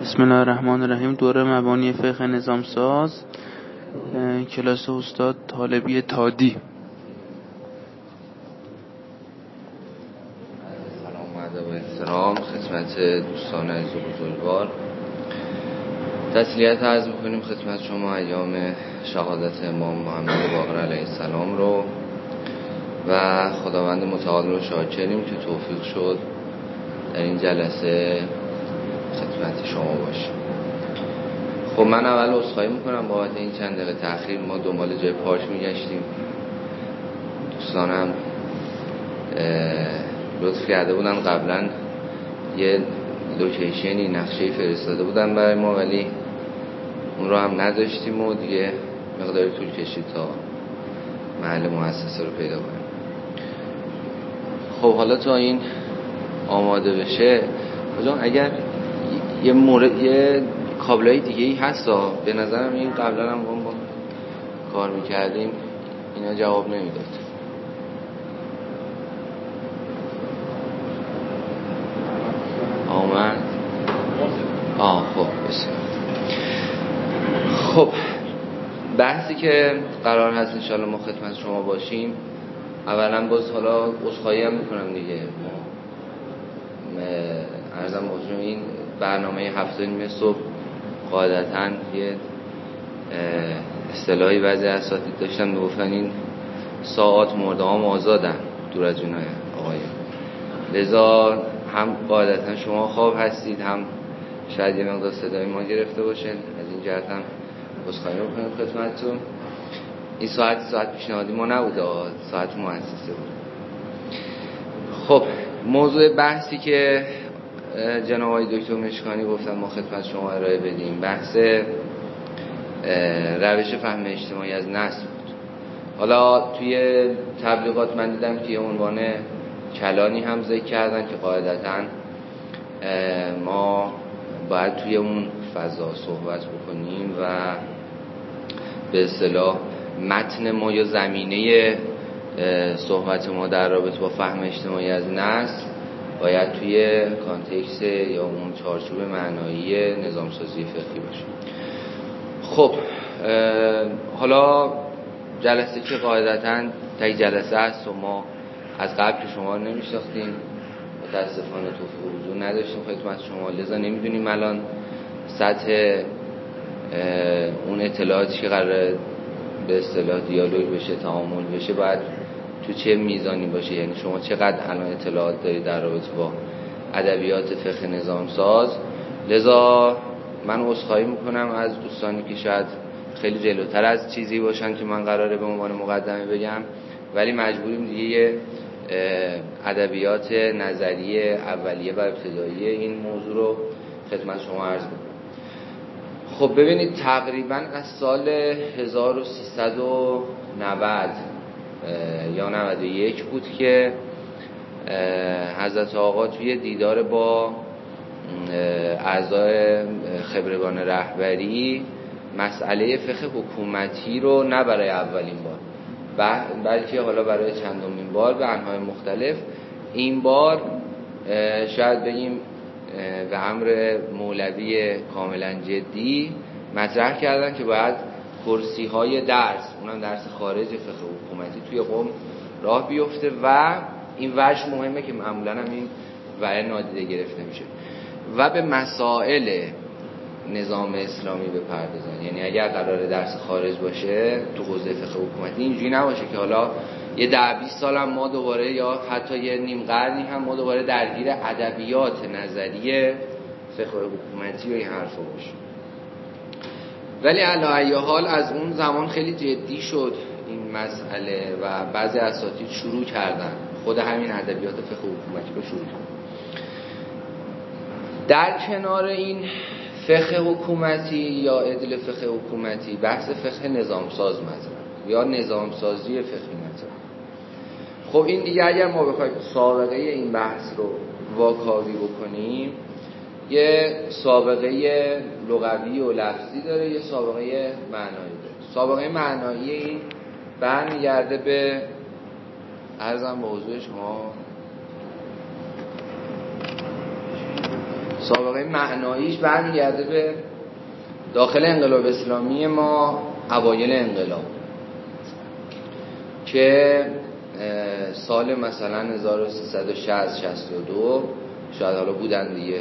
بسم الله الرحمن الرحیم. دوره مبانی فقه نظام ساز کلاس استاد طالبی تادی. سلام و احترام. خدمت دوستان عزیز و بزرگوار. تسلیت عرض می‌کنیم خدمت شما ایام شهادت امام محمد باقر علیه السلام رو. و خداوند متعال رو شاکریم که توفیق شد در این جلسه خدمت شما باشیم. خب من اول اصخایی می‌کنم بابت این چند دقیقه تاخیر ما دنبال جای پارک میگشتیم. دوستانم لطف کرده بودن قبلا یه لوکیشنی نقشه فرستاده بودن برای ما ولی اون رو هم نداشتیم و دیگه مقداری طول کشید تا محل مؤسسه رو پیدا کنیم. خب حالا تا این آماده بشه اگر یه مورد یه کابلای دیگه ای هستا. به نظرم این قبلا هم با کار می‌کردیم. اینا جواب نمی‌داد. آمد. آه خب بسیار. خب بحثی که قرار هست انشاءالله ما خدمت شما باشیم. اولا باز حالا اصخایی هم می‌کنم دیگه. ارزم موضوع این برنامه هفته نیمه صبح قاعدتا یه اصطلاحی بعضی اساتید داشتن می‌گفتن این ساعات مردام آزادن دور از جونای آقای لذا هم قاعدتا شما خواب هستید هم شاید یه مقدار صدای ما گرفته باشین. از این جهت هم بسخواهی کنیم خدمتتون. این ساعت ساعت پیشنهادی ما نبوده ساعت مؤسسه بود. خب موضوع بحثی که جناب آقای دکتر مشکانی گفتن ما خدمت شما ارائه بدیم. بحث روش فهم اجتماعی از نسل بود. حالا توی تبلیغات من دیدم که یه عنوان کلانی هم ذکر کردن که قاعدتا ما باید توی اون فضا صحبت بکنیم و به اصطلاح متن ما یا زمینه صحبت ما در رابطه با فهم اجتماعی از نسل باید توی کانتکس یا اون چارچوب معنایی نظامسازی فقهی باشه. خب حالا جلسه که قاعدتا تا جلسه هست و ما از قبل که شما رو نمیشناختیم متاسفانه توفیق وجود نداشتیم. خدمت شما لذا نمی‌دونیم الان سطح اون اطلاعاتی که قرار به اصطلاح دیالوگ بشه تعامل بشه باید تو چه میزانی باشه؟ یعنی شما چقدر الان اطلاعات دارید در رابطه با ادبیات فقه نظام ساز لذا من عذرخواهی می‌کنم از دوستانی که شاید خیلی جلوتر از چیزی باشن که من قراره به عنوان مقدمه بگم ولی مجبوریم دیگه ادبیات نظریه اولیه و ابتدایی این موضوع رو خدمت شما عرض کنم خب ببینید تقریبا از سال 1390 یا 91 بود که حضرت آقا توی دیدار با اعضای خبرگان رهبری مسئله فقه حکومتی رو نه برای اولین بار بلکه حالا برای چندمین بار به انهای مختلف. این بار شاید بگیم به امر مولوی کاملا جدی مطرح کردن که باید کرسی های درس اونم درس خارج فقه حکومتی توی قوم راه بیفته و این وجه مهمه که معمولا هم این وعه نادیده گرفته میشه. و به مسائل نظام اسلامی بپردازن. یعنی اگر قرار درس خارج باشه تو حوزه فقه حکومتی اینجوری نباشه که حالا یه ده 20 سال هم ما دوباره یا حتی یه نیم قرنی هم ما دوباره درگیر ادبیات نظریه فقه حکومتی و این حرفا باشیم. ولی علا حال از اون زمان خیلی جدی شد این مسئله و بعضی اساتید شروع کردن. خود همین ادبیات فقه حکومتی رو شروع کردن. در کنار این فقه حکومتی یا ادل فقه حکومتی بحث فقه نظامساز مطرح. یا نظامسازی فقهی مطرح. خب این دیگه اگر ما بخوایم سابقه این بحث رو واکاوی بکنیم یه سابقه لغوی و لفظی داره یه سابقه معنایی داره. سابقه معنایی این برمیگرده به ارزم موضوع شما. سابقه معناییش برمیگرده به داخل انقلاب اسلامی ما اوایل انقلاب که سال مثلا 1360 62 شاید حالا بودن دیگه.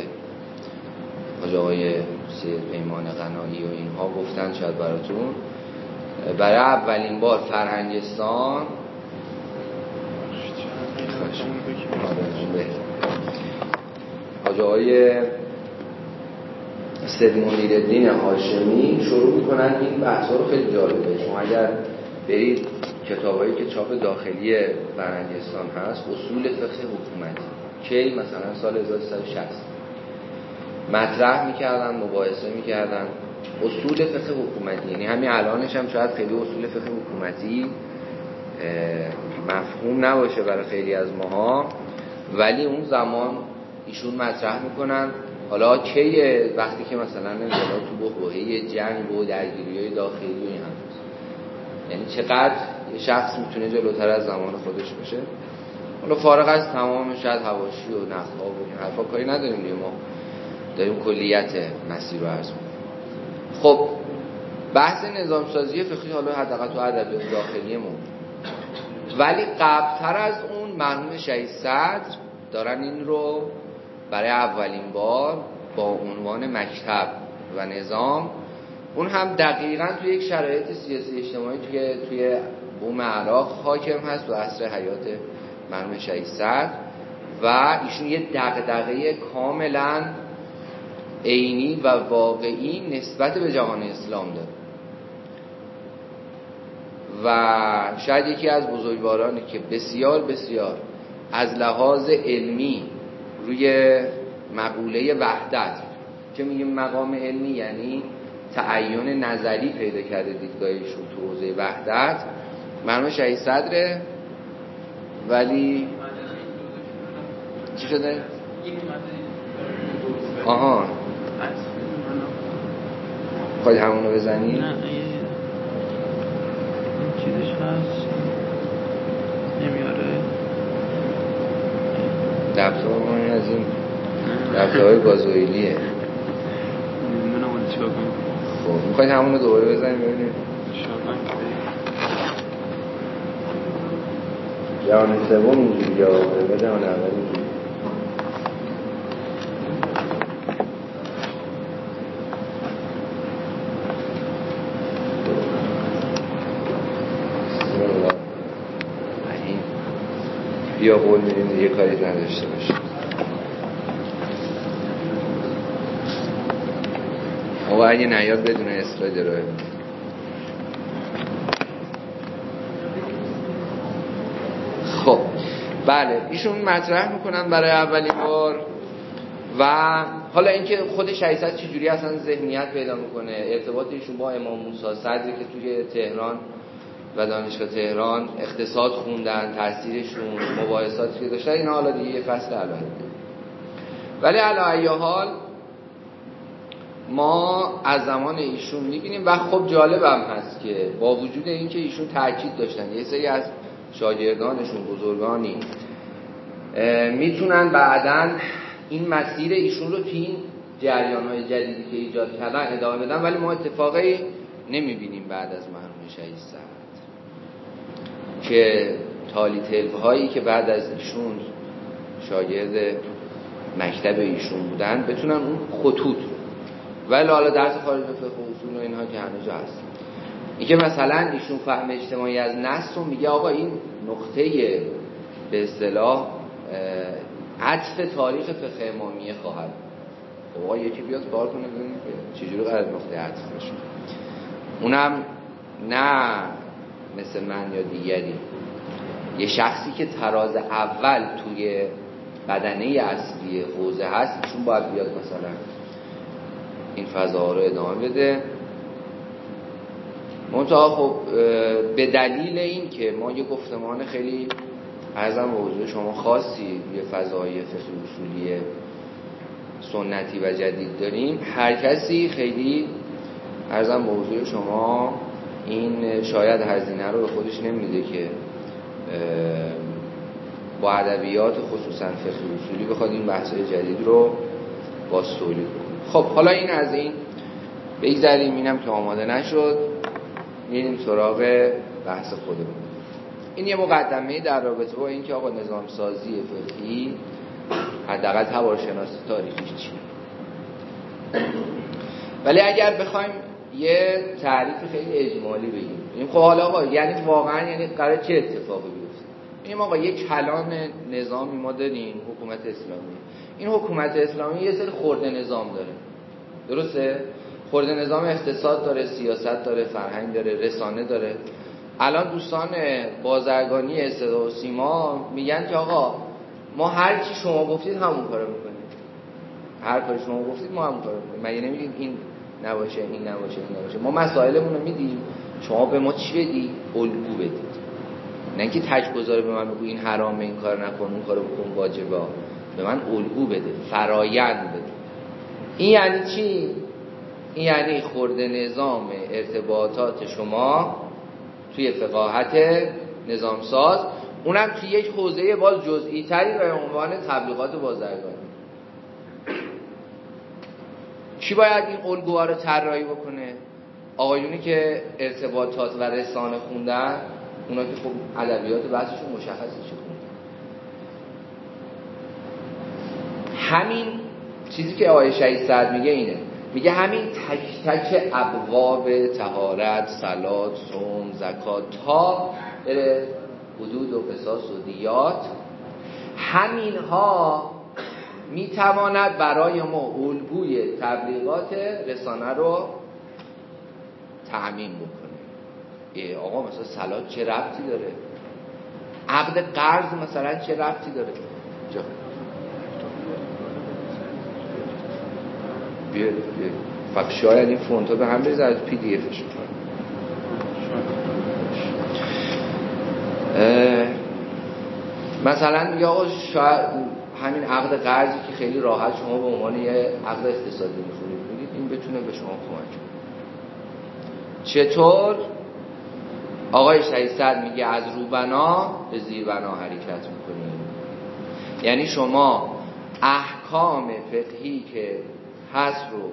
حاج آقای سید پیمان غنایی و اینها گفتن شاید براتون. برای اولین بار فرهنگستان حاج آقای سید منیر هاشمی شروع می‌کنن این بحث رو خیلی جالبه. شما اگر برید کتابایی که چاپ داخلی فرهنگستان هست اصول فقه حکومتی. کی مثلا سال 1360 مطرح می‌کردن مباحثه می‌کردن. اصول فقه حکومتی یعنی همین الانش هم شاید خیلی اصول فقه حکومتی مفهوم نباشه برای خیلی از ماها. ولی اون زمان ایشون مطرح می‌کنن. حالا کیه؟ وقتی که مثلا تو بحبوحه جنگ و درگیری های داخلی و این هم یعنی چقدر یه شخص می‌تونه جلوتر از زمان خودش باشه؟ حالا فارغ از تمام شاید هواشی و نخلا و این حرفا کاری نداریم دیگه ما. داریم کلیت مسیر رو عرض خب بحث نظام سازی فقهی حالا حداقل تو ادبیات داخلیمون. ولی قبلتر از اون مرحوم شهید صدر دارن این رو برای اولین بار با عنوان مکتب و نظام اون هم دقیقا توی یک شرایط سیاسی اجتماعی توی توی بوم عراق حاکم هست و عصر حیات مرحوم شهید صدر و ایشون یه دغدغه کاملا عینی و واقعی نسبت به جهان اسلام داره. و شاید یکی از بزرگوارانی که بسیار بسیار از لحاظ علمی روی مقوله وحدت که میگیم مقام علمی یعنی تعین نظری پیدا کرده دیدگاهشون تو حوزه وحدت مرموم شهید صدره. ولی چی شده؟ آها. خواهی همونو بزنی؟ نه چیزش هست. نمیاره. دفتر ما از این دفترهای گازوئیلیه. من اون چیکار کنم؟ خب می‌خواید همونو دوباره بزنیم ببینیم. جهان سوم اینجوری یا جهان اول اینجوری بیا قول میدیم یه کاری نداشته باشه آقا اگه نیاد بدون اصلاح ارائه خب بله ایشون مطرح می‌کنن برای اولین بار و حالا اینکه خود شهیدت چجوری اصلا ذهنیت پیدا می‌کنه ارتباط ایشون با امام موسی صدری که توی تهران و دانشگاه تهران اقتصاد خوندن تاثیرشون مباحثاتی که داشتن اینا حالا دیگه یه فصل علایه ولی علی حال ما از زمان ایشون می‌بینیم و خب جالبم هست که با وجود اینکه ایشون تاکید داشتن یه سری از شاگردانشون بزرگانی می‌تونن بعدا این مسیر ایشون رو تو این جریان های جدیدی که ایجاد کردن ادامه بدن ولی ما اتفاقی نمی‌بینیم بعد از مرحوم شهید که تالی هایی که بعد از ایشون شاگرد مکتب ایشون بودن بتونن اون خطوط ولی حالا درس خارج فقه اصول و اینها که جا هست. اینکه مثلا ایشون فهم اجتماعی از نص رو میگه آقا این نقطه به اصطلاح عطف تاریخ فقه امامیه خواهد. خب آقا یکی بیاد کار کنه ببینیم که چجوری قرار نقطه عطف بشه. اونم نه مثل من یا دیگری. یه شخصی که تراز اول توی بدنه اصلی حوزه هست ایشون باید بیاد مثلا این فضا رو ادامه بده. منتها خب به دلیل این که ما یه گفتمان خیلی ارزم به شما خاصی یه فضای فقه اصولی سنتی و جدید داریم هر کسی خیلی ارزم به شما این شاید هزینه رو به خودش نمیده که با ادبیات خصوصا فقه اصولی بخواد این بحث جدید رو باز تولید خب حالا این از این بگذاریم اینم که آماده نشد. میریم سراغ بحث خودمون. این یه مقدمه در رابطه با اینکه آقا نظام سازی فقهی حداقل تبار شناسی تاریخیش چیه. ولی اگر بخوایم یه تعریف خیلی اجمالی بگیم. این خب حالا آقا یعنی واقعا یعنی قرار چه اتفاقی بیفته؟ این آقا یه کلان نظامی ما داریم حکومت اسلامی. این حکومت اسلامی یه سری خورده نظام داره. درسته؟ خورده نظام اقتصاد داره سیاست داره فرهنگ داره رسانه داره. الان دوستان بازرگانی استدا و سیما میگن که آقا ما هر چی شما گفتید همون کارو می‌کنیم. هر کاری شما گفتید ما همون کارو می‌کنیم. مگه نمیگیم این نباشه این نباشه این نباشه. ما مسائلمون رو میدیم. شما به ما چی بدی؟ الگو بدید. نه اینکه تجگذار به من بگو این حرامه این کار نکن اون کارو بکن واجبه. به من الگو بده فرایند بده. این یعنی چی؟ این یعنی خورده نظام ارتباطات شما توی فقاهت نظام ساز اونم توی یک حوزه باز جزئی تری به عنوان تبلیغات بازرگانی. کی باید این الگوها رو طراحی بکنه؟ آقایونی که ارتباطات و رسانه خوندن اونا که خب ادبیات بحثشون مشخصه چه همین چیزی که آقای شهید سعد میگه اینه. میگه همین تک تک ابواب تهارت سلات صوم زکات تا حدود و قصاص و دیات. همینها می‌تواند برای ما الگوی تبلیغات رسانه رو تعمین بکنه. آقا مثلا سلات چه ربطی داره؟ عقد قرض مثلا چه ربطی داره؟ جا. بیاد بیاد فقط شاید این فونتا به هم بریز از پی دی افش مثلا آقا شاید همین عقد قرضی که خیلی راحت شما به عنوان یه عقد اقتصادی می‌خونید بگید این بتونه به شما کمک کنه. چطور؟ آقای شهید میگه از روبنا به زیربنا حرکت می‌کنیم. یعنی شما احکام فقهی که هست رو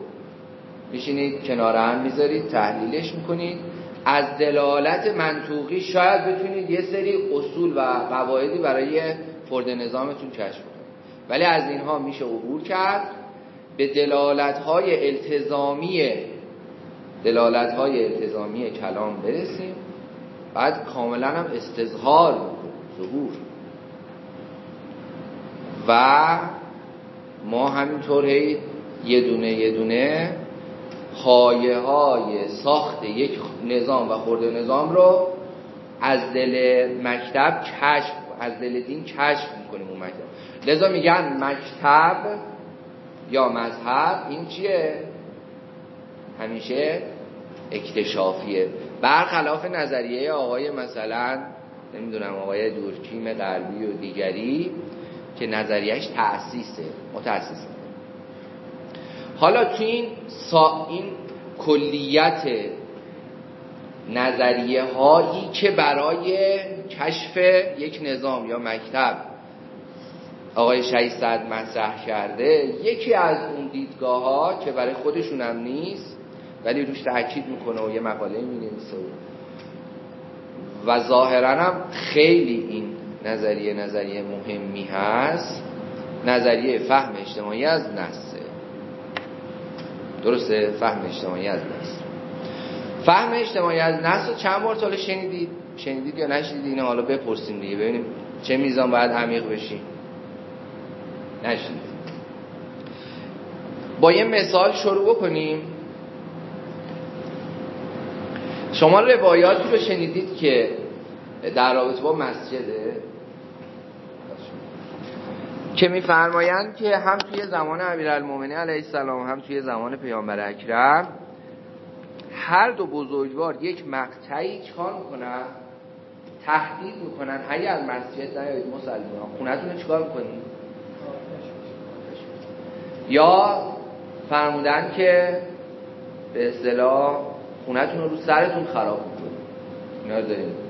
میشینید کنار هم می‌ذارید تحلیلش می‌کنید. از دلالت منطوقی شاید بتونید یه سری اصول و قواعدی برای فرد نظامتون کشف کنید. ولی از اینها میشه عبور کرد به دلالت های التزامی دلالت های التزامی کلام برسیم. بعد کاملا هم استظهار ظهور. و ما همینطور یه دونه یه دونه پایه های ساخت یک نظام و خورده نظام رو از دل مکتب کشف از دل دین کشف می‌کنیم اون مکتب. لذا میگن مکتب یا مذهب این چیه؟ همیشه اکتشافیه. برخلاف نظریه آقای مثلا نمی‌دونم آقای دورکیم غربی و دیگری که نظریهش تأسیسه متأسیسه حالا تو این, سا... این کلیت نظریه هایی که برای کشف یک نظام یا مکتب آقای شهید صد مطرح کرده یکی از اون دیدگاه ها که برای خودشون هم نیست ولی روش تاکید می‌کنه و یه مقاله می نویسه و ظاهرا هم خیلی این نظریه نظریه مهمی هست. نظریه فهم اجتماعی از نسه درسته؟ فهم اجتماعی از نسل. فهم اجتماعی از نسل چند بار تا شنیدید؟ شنیدید یا نشنیدید؟ اینو حالا بپرسیم دیگه. ببینیم چه میزان باید عمیق بشیم. نشنیدید با یه مثال شروع بکنیم. شما روایاتی رو شنیدید که در رابطه با مسجده؟ که میفرمایند که هم توی زمان امیرالمومنین علیه السلام هم توی زمان پیامبر اکرم هر دو بزرگوار یک مقطعی چکار می‌کنن؟ تهدید می‌کنن. اگر مسجد نیایید مسلمان خونتون رو چیکار می‌کنید؟ یا فرمودن که به اصطلاح خونتون رو سرتون خراب می‌کنید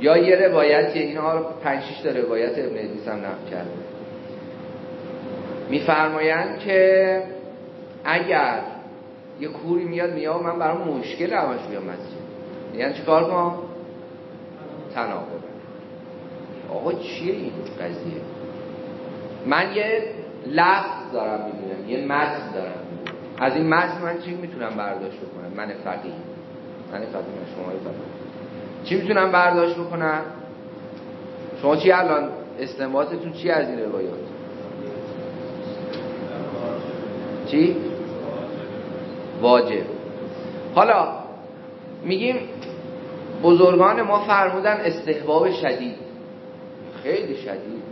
یا یه روایت اینا رو پنج تا روایت ابن هم نقل کرده. میفرمایند که اگر یه کوری میاد میاد من برام مشکل همش بیام مسجد. یعنی چیکار کنم؟ تناقض. آقا چیه این قضیه؟ من یه لفظ دارم می‌بینم یه متن دارم از این متن من چی می‌تونم برداشت بکنم؟ من فقیه. من فقیه. شما چی می‌تونم برداشت بکنم؟ شما چی الان؟ استنباطتون چی از این روایات؟ چی؟ واجب. حالا میگیم بزرگان ما فرمودن استحباب شدید. خیلی شدید.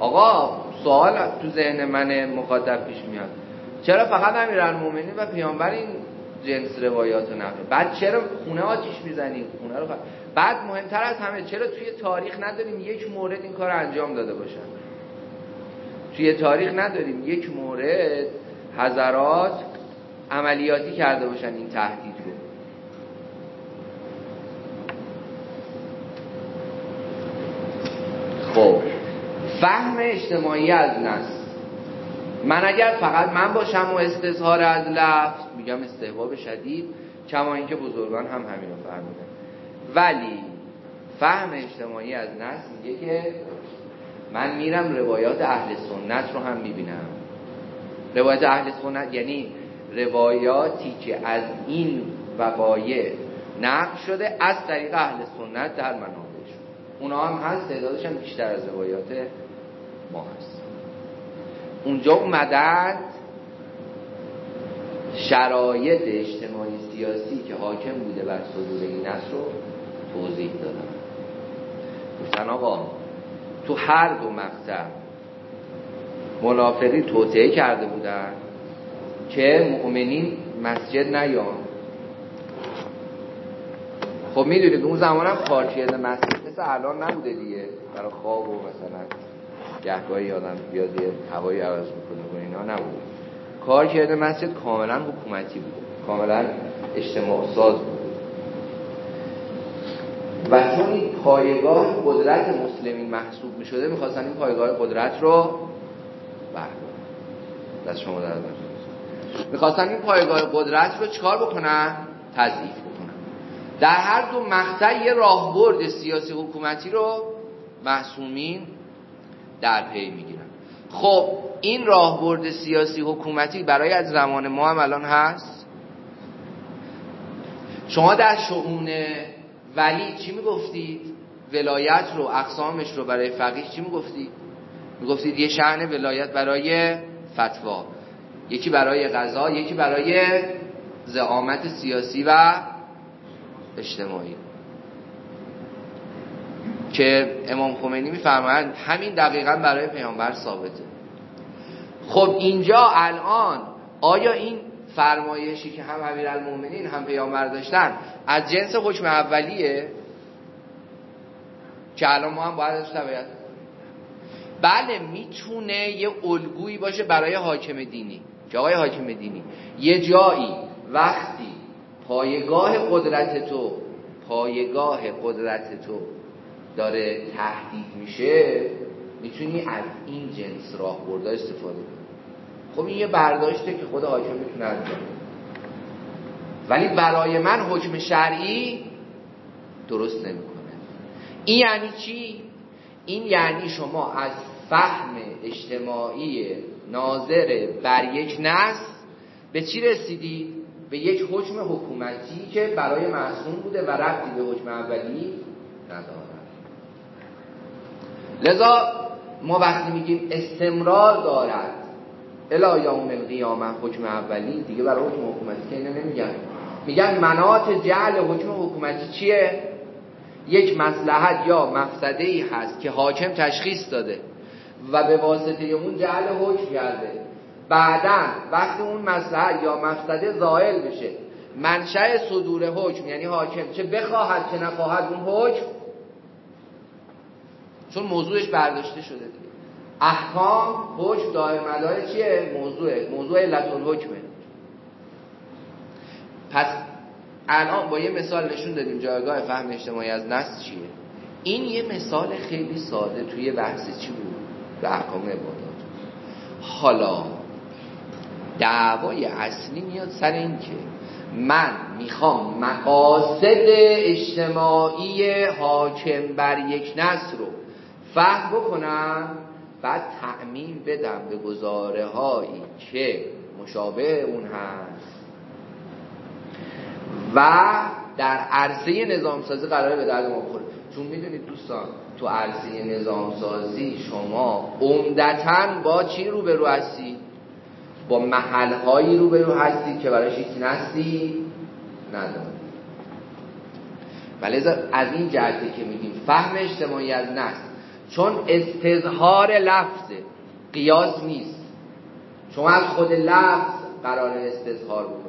آقا سوال تو ذهن من مخاطب پیش میاد. چرا فقط امیرالمومنین و پیامبر این جنس روایات رو بعد چرا خونه آتیش می‌زنیم؟ خونه رو بعد مهمتر از همه چرا توی تاریخ نداریم یک مورد این کار انجام داده باشن؟ توی تاریخ نداریم یک مورد حضرات عملیاتی کرده باشن این تهدید رو خب فهم اجتماعی از نست من اگر فقط من باشم و استظهار از لفظ میگم استحباب شدید کما اینکه بزرگان هم همین رو فرمودن ولی فهم اجتماعی از نست میگه که من میرم روایات اهل سنت رو هم می‌بینم. روایات اهل سنت یعنی روایاتی که از این وقایع نقل شده از طریق اهل سنت در منابعشون. اونا هم هست تعدادش هم بیشتر از روایات ما هست اونجا اومدن شرایط اجتماعی سیاسی که حاکم بوده بر صدور این نصر رو توضیح دادن. گفتن آقا تو هر دو مقطع منافقی توطعه کرده بودن که مؤمنین مسجد نیان. خب می‌دونید اون زمان هم مسجد مثل الان نبوده دیگه برای خواب و مثلا. گهگاهی آدم بیاد یه هوایی عوض می‌کنه و اینا نبوده کارکرد مسجد کاملا حکومتی بود. کاملا اجتماع ساز بود. و چون این پایگاه قدرت مسلمین محسوب می شده می‌خواستن این پایگاه قدرت رو بردارن. دست شما در می‌خواستن این پایگاه قدرت رو چکار بکنن؟ تضعیف بکنن. در هر دو مقطع یه راهبرد سیاسی حکومتی رو محسومین در پی می‌گیرن. خب این راهبرد سیاسی حکومتی برای از زمان ما هم الان هست؟ شما در شعون ولی چی می‌گفتید؟ ولایت رو اقسامش رو برای فقیه چی می‌گفتید؟ می‌گفتید یه شعن ولایت برای فتوا یکی برای قضا یکی برای زعامت سیاسی و اجتماعی. که امام خمینی میفرمایند همین دقیقا برای پیامبر ثابته. خب اینجا الان آیا این فرمایشی که هم امیرالمومنین هم پیامبر داشتن از جنس حکم اولیه؟ که الان ما هم باید ازش بله می‌تونه یه الگویی باشه برای حاکم دینی. آقای حاکم دینی یه جایی وقتی پایگاه قدرت تو پایگاه قدرت تو داره تهدید میشه می‌تونی از این جنس راه برده استفاده کنی. خب این یه برداشته که خود حاکم می‌تونه انجام ولی برای من حکم شرعی درست نمی‌کنه. این یعنی چی؟ این یعنی شما از فهم اجتماعی ناظر بر یک نسل به چی رسیدی؟ به یک حکم حکومتی که برای معصوم بوده و ربطی به حکم اولی ندارد لذا ما وقتی میگیم استمرار دارد الا یوم القیامه حکم اولی دیگه برای حکم حکومتی که اینو نمیگن. میگن منات جعل حکم حکومتی چیه؟ یک مسلحت یا مفسده ای هست که حاکم تشخیص داده و به واسطه اون جعل حکم کرده. بعدا وقتی اون مسلحت یا مفسده زائل بشه منشأ صدور حکم یعنی حاکم چه بخواهد چه نخواهد اون حکم چون موضوعش برداشته شده دیگه. احکام حکم دائم مدار چیه؟ موضوعه. موضوع علت حکمه پس الان با یه مثال نشون دادیم جایگاه فهم اجتماعی از نسل چیه؟ این یه مثال خیلی ساده توی بحث چی بود؟ به احکام عبادات. حالا دعوای اصلی میاد سر این که من می‌خوام مقاصد اجتماعی حاکم بر یک نسل رو فهم بکنم بعد تعمین بدم به گزاره هایی که مشابه اون هست. و در عرصه نظام سازی قراره به درد ما بخوره. چون می‌دونید دوستان تو عرصه نظام سازی شما عمدتا با چی رو به رو هستی؟ با محلهایی رو به رو هستی که برای هیچ نستی؟ نداره ولی از این جهته که میگیم فهم اجتماعی از نسل چون استظهار لفظ قیاس نیست. شما از خود لفظ قرار استظهار بکنید.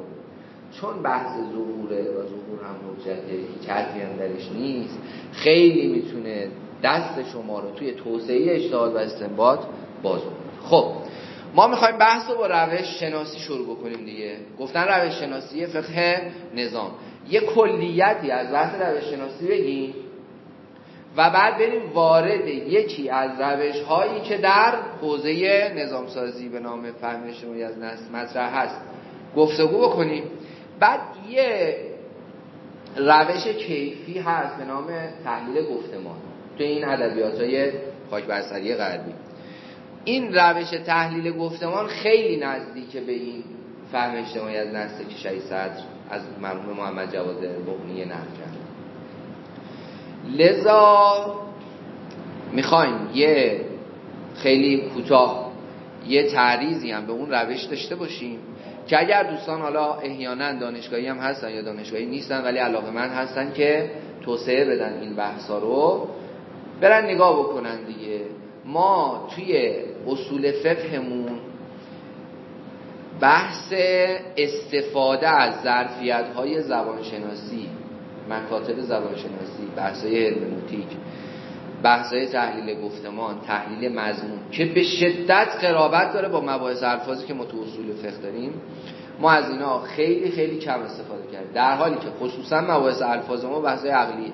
چون بحث ظهوره و ظهور هم حجته هیچ حرفی هم درش نیست خیلی می‌تونه دست شما رو توی توسعه اجتهاد و استنباط باز خب ما می‌خوایم بحث رو با روش شناسی شروع بکنیم دیگه. گفتن روش شناسی فقه نظام. یه کلیتی از بحث روش شناسی بگیم. و بعد بریم وارد یکی از روش هایی که در حوزه نظام سازی به نام فهم اجتماعی از نسل مطرح هست. گفتگو بکنیم. بعد یه روش کیفی هست به نام تحلیل گفتمان تو این ادبیات های خاک بسری غربی. این روش تحلیل گفتمان خیلی نزدیک به این فهم اجتماعی از نسل که شهید صدر از مرحوم محمد جواد بغنی نقل کرد لذا می‌خوایم یه خیلی کوتاه یه تعریضی هم به اون روش داشته باشیم که اگر دوستان حالا احیانا دانشگاهی هم هستن یا دانشگاهی نیستن ولی علاقه من هستن که توسعه بدن این بحثا رو برن نگاه بکنن دیگه. ما توی اصول فقهمون بحث استفاده از ظرفیت های زبانشناسی مکاتب زبانشناسی بحث های هرمنوتیک بحث های تحلیل گفتمان تحلیل مضمون که به شدت قرابت داره با مباحث الفاظی که ما تو اصول فقه داریم ما از اینا خیلی خیلی کم استفاده کردیم. در حالی که خصوصا مباحث الفاظ ما بحث های عقلیه.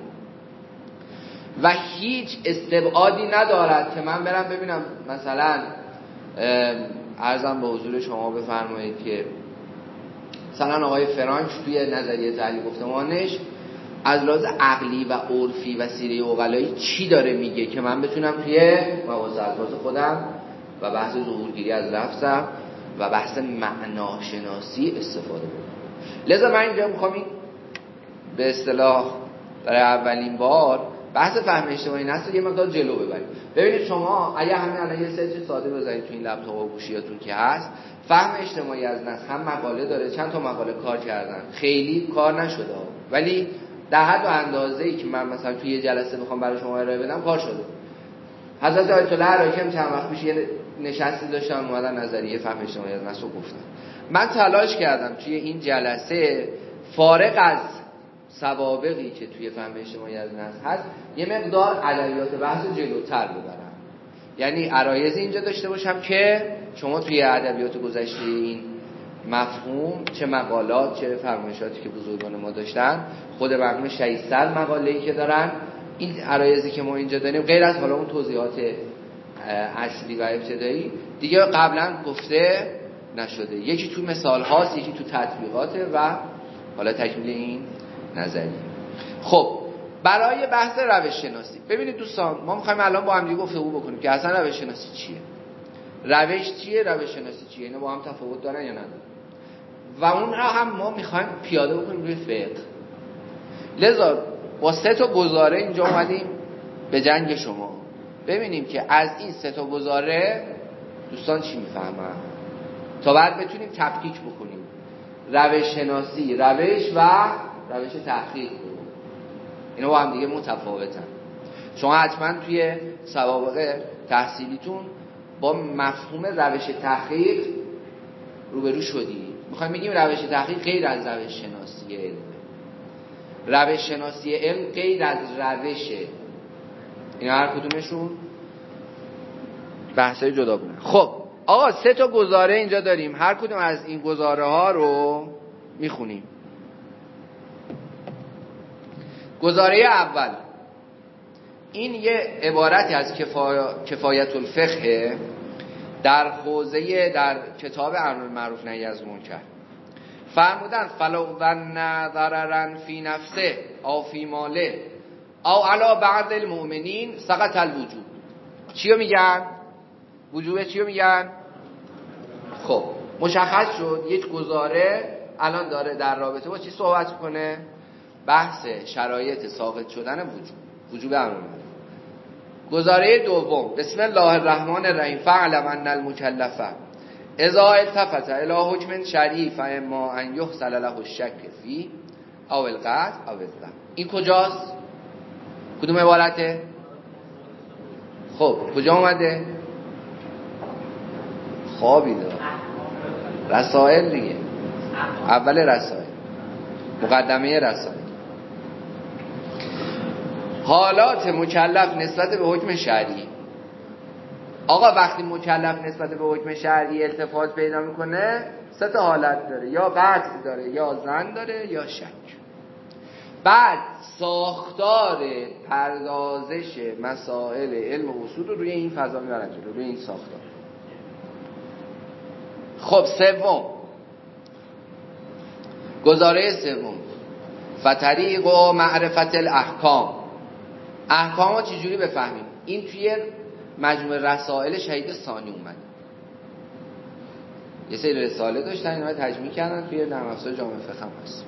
و هیچ استبعادی ندارد که من برم ببینم مثلا ارزم به حضور شما بفرمایید که مثلا آقای فرانک توی نظریه تحلیل گفتمانش از لحاظ عقلی و عرفی و سیره اوغلایی چی داره میگه که من بتونم توی مواز الفاظ خودم و بحث ظهورگیری از لفظم و بحث معناشناسی استفاده بکنم. لذا من اینجا می‌خوام این به اصطلاح برای اولین بار بحث فهم اجتماعی نسل یه مقدار جلو ببرید ببینید شما اگه همین الان یه سرچ ساده بزنید تو این لپتاپ و گوشیاتون که هست فهم اجتماعی از نسل هم مقاله داره چند تا مقاله کار کردن. خیلی کار نشده ولی در حد و اندازه ای که من مثلا توی یه جلسه می‌خوام برای شما ارائه بدم کار شده. حضرت آیت الله حراکم چند وقت پیش یه نشستی داشتن اومدن نظریه فهم اجتماعی از نسل گفتن. من تلاش کردم توی این جلسه فارغ از سوابقی که توی فهم اجتماعی از نسل هست یه مقدار ادبیات بحث جلوتر ببرم. یعنی عرایزی اینجا داشته باشم که شما توی ادبیات گذشته این مفهوم چه مقالات چه فرمایشاتی که بزرگان ما داشتن. خود مرحوم شهیدسر مقاله ای که دارن. این عرایزی که ما اینجا داریم غیر از حالا اون توضیحات اصلی و ابتدایی دیگه قبلا گفته نشده. یکی تو مثال هاست یکی تو تطبیقاته و حالا تکمیل این نظری خب برای بحث روش شناسی ببینید دوستان ما می‌خوایم الان با هم دیگه گفتگو بکنیم که اصلا روش شناسی چیه؟ روش چیه؟ روش شناسی چیه؟ اینا با هم تفاوت دارن یا ندارن؟ و اون را هم ما می‌خوایم پیاده بکنیم روی فقه. لذا با سه تا گزاره اینجا اومدیم به جنگ شما. ببینیم که از این سه تا گزاره دوستان چی می‌فهمن؟ تا بعد بتونیم تفکیک بکنیم. روش شناسی روش و روش تحقیق. اینا با هم دیگه متفاوتن. شما حتما توی سوابق تحصیلیتون با مفهوم روش تحقیق روبرو شدی. می‌خوایم بگیم روش تحقیق غیر از روش شناسی علم روش شناسی علم غیر از روشه اینا هر کدومشون بحثای جدا بودن. خب آقا سه تا گزاره اینجا داریم. هر کدوم از این گزاره ها رو می‌خونیم. گزاره اول. این یه عبارتی از کفایت الفقه در حوزه در کتاب امر معروف نهی از منکر. فرمودن فلو ظن ضررا فی نفسه او فی ماله او علا بعض المؤمنین سقط الوجوب چیو میگن؟ وجوب چیو میگن؟ خب مشخص شد یک گزاره الان داره در رابطه با چی صحبت کنه بحث شرایط ساقط شدن وجوب وجوب امر گزاره دوم. بسم الله الرحمن الرحیم. فعلم ان المکلفه اذا التفت الى حکم شرعی فاما ان یحصل له الشک فی او القطع او الذم این کجاست؟ کدوم عبارته؟ خب کجا اومده؟ خوابی دار رسائل دیگه. اول رسائل. مقدمه رسائل. حالات مکلف نسبت به حکم شرعی. آقا وقتی مکلف نسبت به حکم شرعی التفات پیدا می‌کنه سه حالت داره. یا قطع داره یا زن داره یا شک. بعد ساختار پردازش مسائل علم و اصول رو روی این فضا می‌برن روی این ساختار. خب سوم. گزاره سوم. فتریق و معرفت الاحکام احکام ها چجوری بفهمیم؟ این توی مجموع رسائل شهید ثانی اومد. یه سری رساله داشتن اینا تجمیع کردن توی نرم افزار جامعه فقه هست.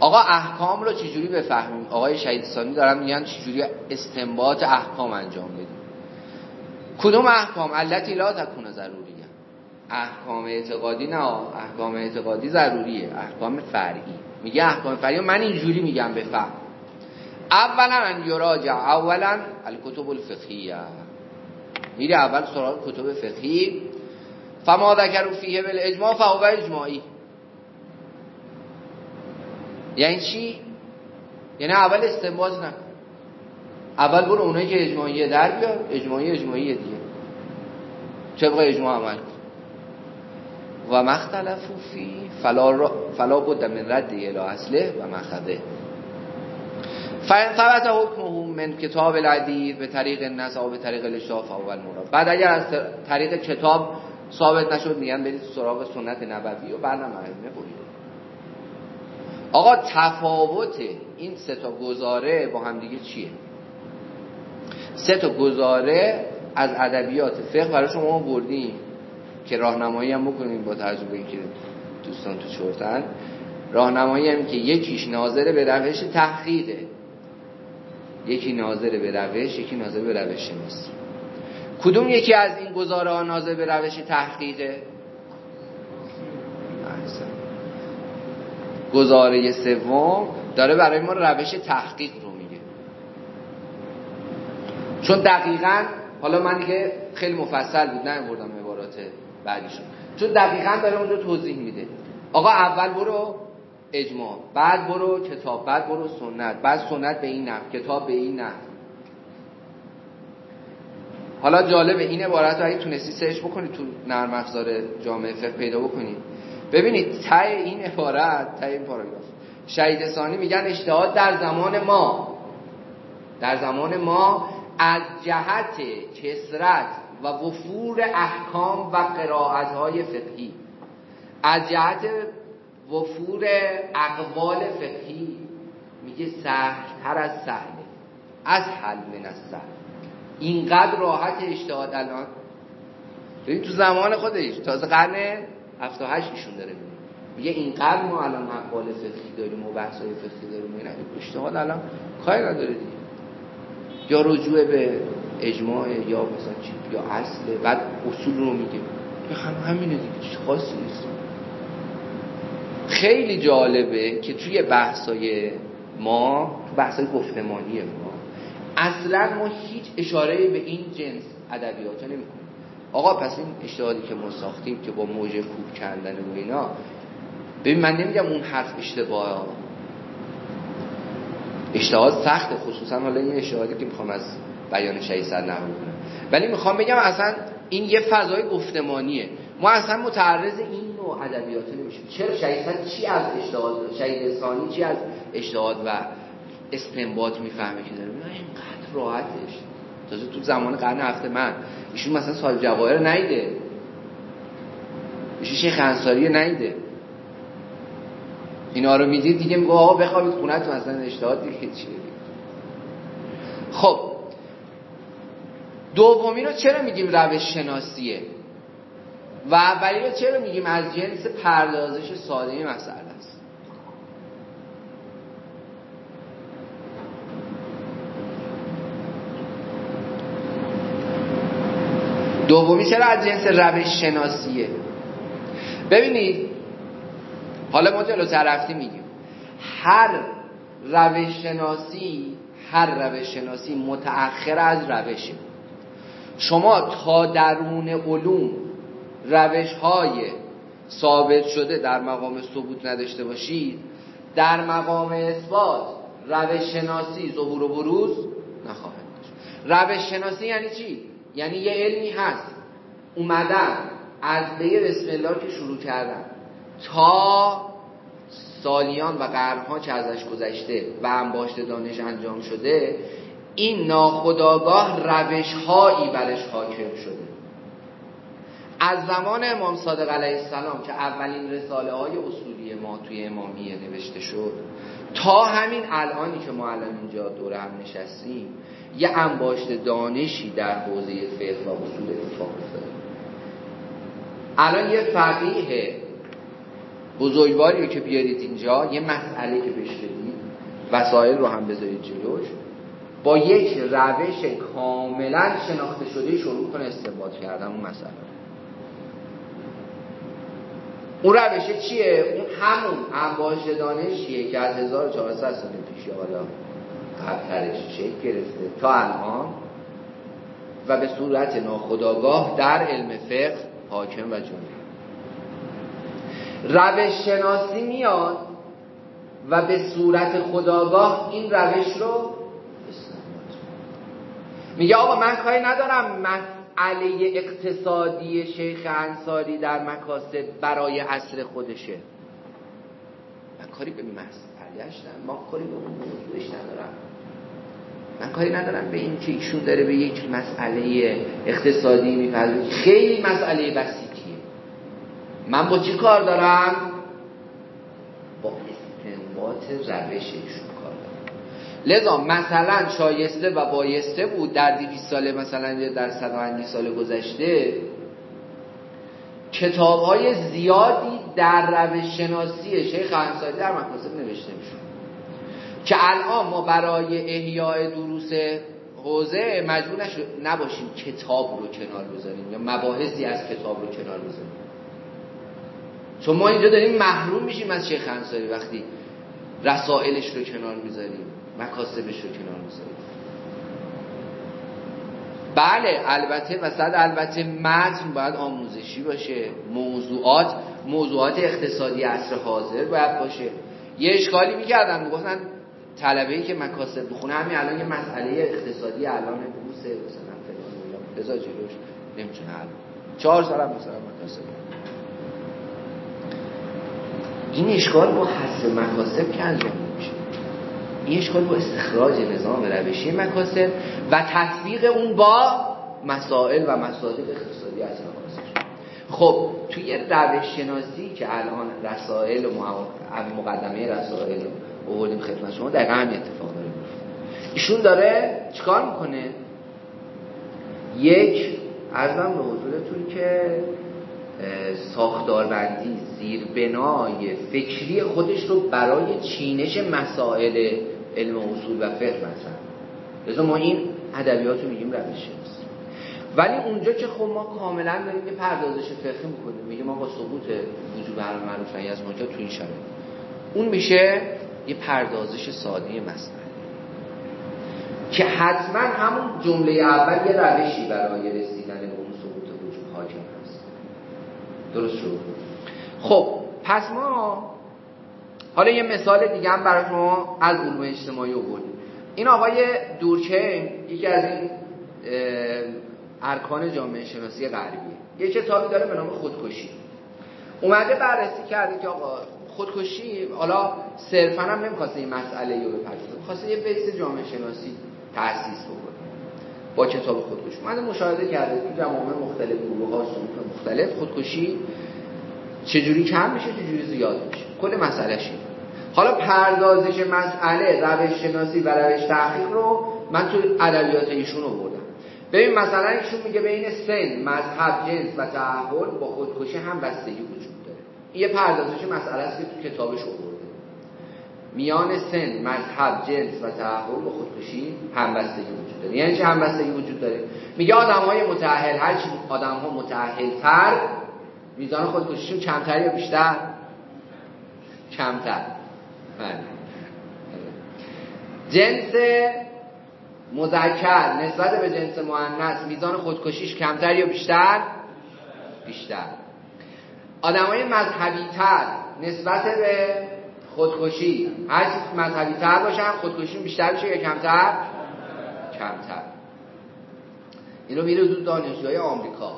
آقا احکام رو چجوری بفهمیم؟ آقای شهید ثانی دارن میگن چجوری استنباط احکام انجام بدیم. کدوم احکام؟ علتی لا تکون ضروریه. احکام اعتقادی نه احکام اعتقادی ضروریه. احکام فرعی. میگه احکام فرعی من اینجوری میگم بفهم. اولا ان یراجع اولا الکتب الفقهیه. میری اول سراغ کتب فقهی. فما ذکروا فیه بالاجماع فهو اجماعی. یعنی چی؟ یعنی اول استنباط نکن. اول برو اونایی که اجماعیه در بیار اجماعی اجماعیه دیگه. طبق اجماع عمل و مختلفو فی فلا, فلا بود من رد الى اصله و مخده فان ثبت حکمه من کتاب العدید به طریق و به طریق الاشراف اول مراد بعد اگر از طریق کتاب ثابت نشد میگن برید سراغ سنت نبوی و بعدم ائمه برید آقا تفاوت این سه تا گزاره با هم دیگه چیه؟ سه تا گزاره از ادبیات فقه برای شما بردیم که راهنمایی هم بکنیم با تجربه که دوستان تو چورتن راهنمایی هم که یکیش ناظر به روش تحقیقه یکی ناظر به روش یکی ناظر به روش نیست کدوم یکی از این گزاره ها ناظر به روش تحقیقه؟ گزاره سوم داره برای ما روش تحقیق رو میگه. چون دقیقا حالا من دیگه خیلی مفصل بود نه بردم عبارات بعدیشون. چون دقیقا داره اونجا توضیح میده. آقا اول برو. اجماع. بعد برو کتاب بعد برو سنت. بعد سنت به این نحو کتاب به این نحو. حالا جالب این عبارت رو اگه تونستی سرچ بکنید تو نرم افزار جامعه فقه پیدا بکنید ببینید تای این عبارت تای این پاراگراف. شهید ثانی میگن اجتهاد در زمان ما. در زمان ما از جهت کسرت و وفور احکام و قرائت های فقهی. از جهت وفور اقوال فقهی. میگه سهلتر از سهله از حل من از سهل. اینقدر راحت اجتهاد الان. ببین تو زمان خودش تازه قرن 78 ایشون داره میگه. اینقدر ما الان اقوال فقهی داریم و بحث های فقهی داریم اینا. اجتهاد الان کاری نداره دیگه. یا رجوع به اجماع یا مثلا چی یا اصل. بعد اصول رو میگه. هم همینه دیگه. خاصی نیست. خیلی جالبه که توی بحثای ما تو بحثای گفتمانی ما اصلا ما هیچ اشاره به این جنس ادبیات نمی‌کنیم. آقا پس این اجتهادی که ما ساختیم که با موج کوب کندن و اینا ببین من نمیگم اون حرف اشتباهه اجتهاد سخته خصوصا حالا این اجتهادی که می‌خوام از بیان شهید سر نقل کنم ولی می‌خوام بگم اصلا این یه فضای گفتمانیه. ما اصلا متعرض این نوع ادبیات نمیشیم چرا شهید چی از اجتهاد شهید ثانی چی از اجتهاد و استنباط می‌فهمه که داره؟ اینقدر راحتش. تازه تو زمان قرن هفته من. ایشون مثلا صاحب جواهر نیده. ایشون شیخ انصاری نیده. اینا رو می‌دید دیگه میگه آقا بخوابید خونتون مثلا اشتهاد دیگه چیه خب. دومی رو چرا میگیم روش شناسیه و اولی رو چرا میگیم از جنس پردازش ساده مسئله است؟ دومی چرا از جنس روش شناسیه؟ ببینید حالا ما جلو رفتی میگیم. هر روش شناسی هر روش شناسی متأخر از روشه. شما تا درون علوم روش های ثابت شده در مقام ثبوت نداشته باشید در مقام اثبات روش شناسی ظهور و بروز نخواهد داشت روش شناسی یعنی چی؟ یعنی یه علمی هست اومدن از به بسم الله که شروع کردن تا سالیان و قرنها که ازش گذشته و انباشت دانش انجام شده این ناخداگاه روش هایی برش حاکم شده از زمان امام صادق علیه السلام که اولین رساله های اصولی ما توی امامیه نوشته شد تا همین الانی که ما الان اینجا دور هم نشستیم یه انباشت دانشی در حوزه فقه و اصول اتفاق افتاده. الان یه فقیه بزرگواری که بیارید اینجا یه مسئله که بهش وسایل رو هم بذارید جلوش با یک روش کاملا شناخته شده شروع کنه استنباط کردن اون مسئله. اون روشه چیه؟ اون همون انباش دانشیه که از 1400 سال پیش حالا قبلترش شکل گرفته تا الان و به صورت ناخداگاه در علم فقه حاکم و جمعی روش شناسی میاد و به صورت خداگاه این روش رو میگه آقا من کاری ندارم مسئله اقتصادی شیخ انصاری در مکاسب برای عصر خودشه. من کاری به ندارم ما کاری به اون موضوعش ندارم. من کاری ندارم به این که ایشون داره به یک مسئله اقتصادی می‌پردازه. خیلی مسئله بسیطیه. من با چی کار دارم؟ با استنباط روششون لذا مثلا شایسته و بایسته بود در 200 سال مثلا در 150 سال گذشته کتاب های زیادی در روش شناسی شیخ انصاری در مکاسب نوشته میشون که الان ما برای احیاء دروس حوزه مجبور نباشیم کتاب رو کنار بذاریم یا مباحثی از کتاب رو کنار بذاریم. چون ما اینجا داریم محروم میشیم از شیخ انصاری وقتی رسائلش رو کنار می‌ذاریم. مکاسبش رو کنار می‌ذاریم بله البته و صد البته متن باید آموزشی باشه موضوعات موضوعات اقتصادی عصر حاضر باید باشه. یه اشکالی می‌کردن می‌گفتن طلبه ای که مکاسب بخونه همین الان یه مسئله اقتصادی الان بوسه مثلا فلان بذار جلوش نمی‌تونه حل چهار سال هم مثلا مکاسب. این اشکال با حس مکاسب که انجام میشه. این اشکال با استخراج نظام روشی مکاسب و تطبیق اون با مسائل و مصادیق اقتصادی از خب توی روش شناسی که الان رسائل و مقدمه رسائل رو بودیم خدمت شما دقیقا همین اتفاق داره ایشون داره چکار می‌کنه؟ یک ارزم به حضورتون که ساختاربندی زیر بنای فکری خودش رو برای چینش مسائل علم و اصول و فقه مثلا. لذا ما این ادبیات رو میگیم روش شناسی ولی اونجا که خب ما کاملا داریم یه پردازش فقهی می‌کنیم. میگیم ما با ثبوت وجود هر معروف از ماجرا تو این شرایط اون میشه یه پردازش ساده مسئله که حتما همون جمله اول یه روشی برای رسیدن به اون ثبوت وجود حاکم هست. درست شد؟ خب پس ما حالا یه مثال دیگه هم برای شما از علوم اجتماعی آوردیم این آقای دورکه یکی از این ارکان جامعه شناسی غربیه. یه کتابی داره به نام خودکشی. اومده بررسی کرده که آقا خودکشی حالا صرفا هم نمی‌خواسته این مسئله رو بپردازه خواسته یه بیس جامعه شناسی تأسیس بکنه با کتاب خودکشی. من مشاهده کرده تو جوامع مختلف گروه ها مختلف خودکشی چجوری کم میشه چجوری زیاد میشه. کل مسئلهش حالا پردازش مسئله روش شناسی و روش تحقیق رو من تو ادبیات ایشون بردم. ببین مثلا ایشون میگه بین سن مذهب جنس و تعهد با خودکشی هم بستگی وجود داره. این یه پردازش مسئله است که تو کتابش آورده میان سن مذهب جنس و تعهد با خودکشی همبستگی وجود داره. یعنی چه همبستگی وجود داره؟ میگه آدم های متأهل هر چی آدم ها متأهل تر میزان خودکشیشون کمتر یا بیشتر؟ کمتر. بله. جنس مذکر نسبت به جنس مؤنث میزان خودکشیش کمتر یا بیشتر؟ بیشتر. آدمای مذهبی تر نسبت به خودکشی هر مذهبی تر باشن خودکشی بیشتر بشه یا کمتر؟ کمتر. اینو میره دو دانشجوهای آمریکا.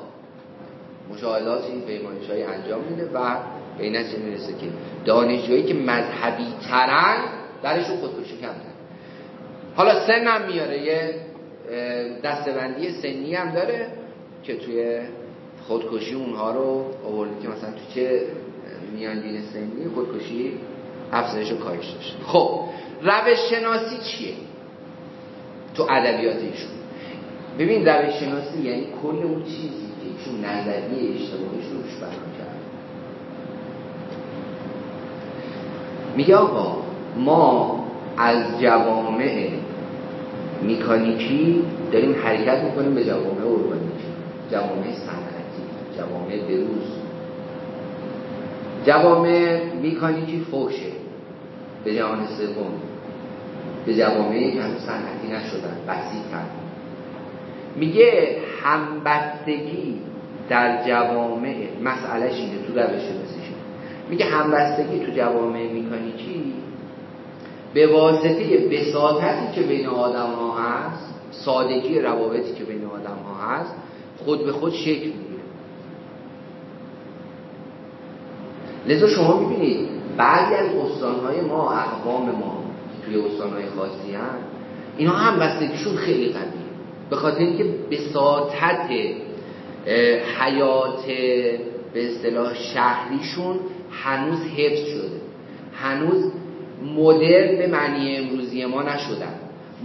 مشاهدات این پیمایش های انجام میده و به این نتیجه می‌رسه که دانشجوهایی که مذهبی ترن درشون خودکشی کمتر حالا سن هم میاره یه دستبندی سنی هم داره که توی خودکشی اونها رو آورده که مثلا تو چه میانگین سنی خودکشی افزایش و کاهش داشته. خب روش شناسی چیه؟ تو ادبیات ایشون. ببین روش شناسی یعنی کل اون چیزی که ایشون نظریه اجتماعیش روش بیان کرد میگه آقا ما از جوامع میکانیکی داریم حرکت می‌کنیم به جوامع ارگانیکی جوامع صنعتی جوامع بروز. جوامع میکانیکی فوشه به جهان سوم. به جوامعی که صنعتی نشدن بسیطن. میگه همبستگی در جوامع مسئلهش اینه تو روش میگه همبستگی تو جوامع میکانیکی به واسطه بساطتی که بین آدم ها هست سادگی روابطی که بین آدم ها هست خود به خود شکل می‌گیره. لذا شما می‌بینید بعضی از استانهای ما اقوام ما توی استانهای خاصی هم اینا هم بستگیشون خیلی قویه. به خاطر اینکه بساطت حیات به اصطلاح شهریشون هنوز حفظ شده. هنوز مدرن به معنی امروزی ما نشدن.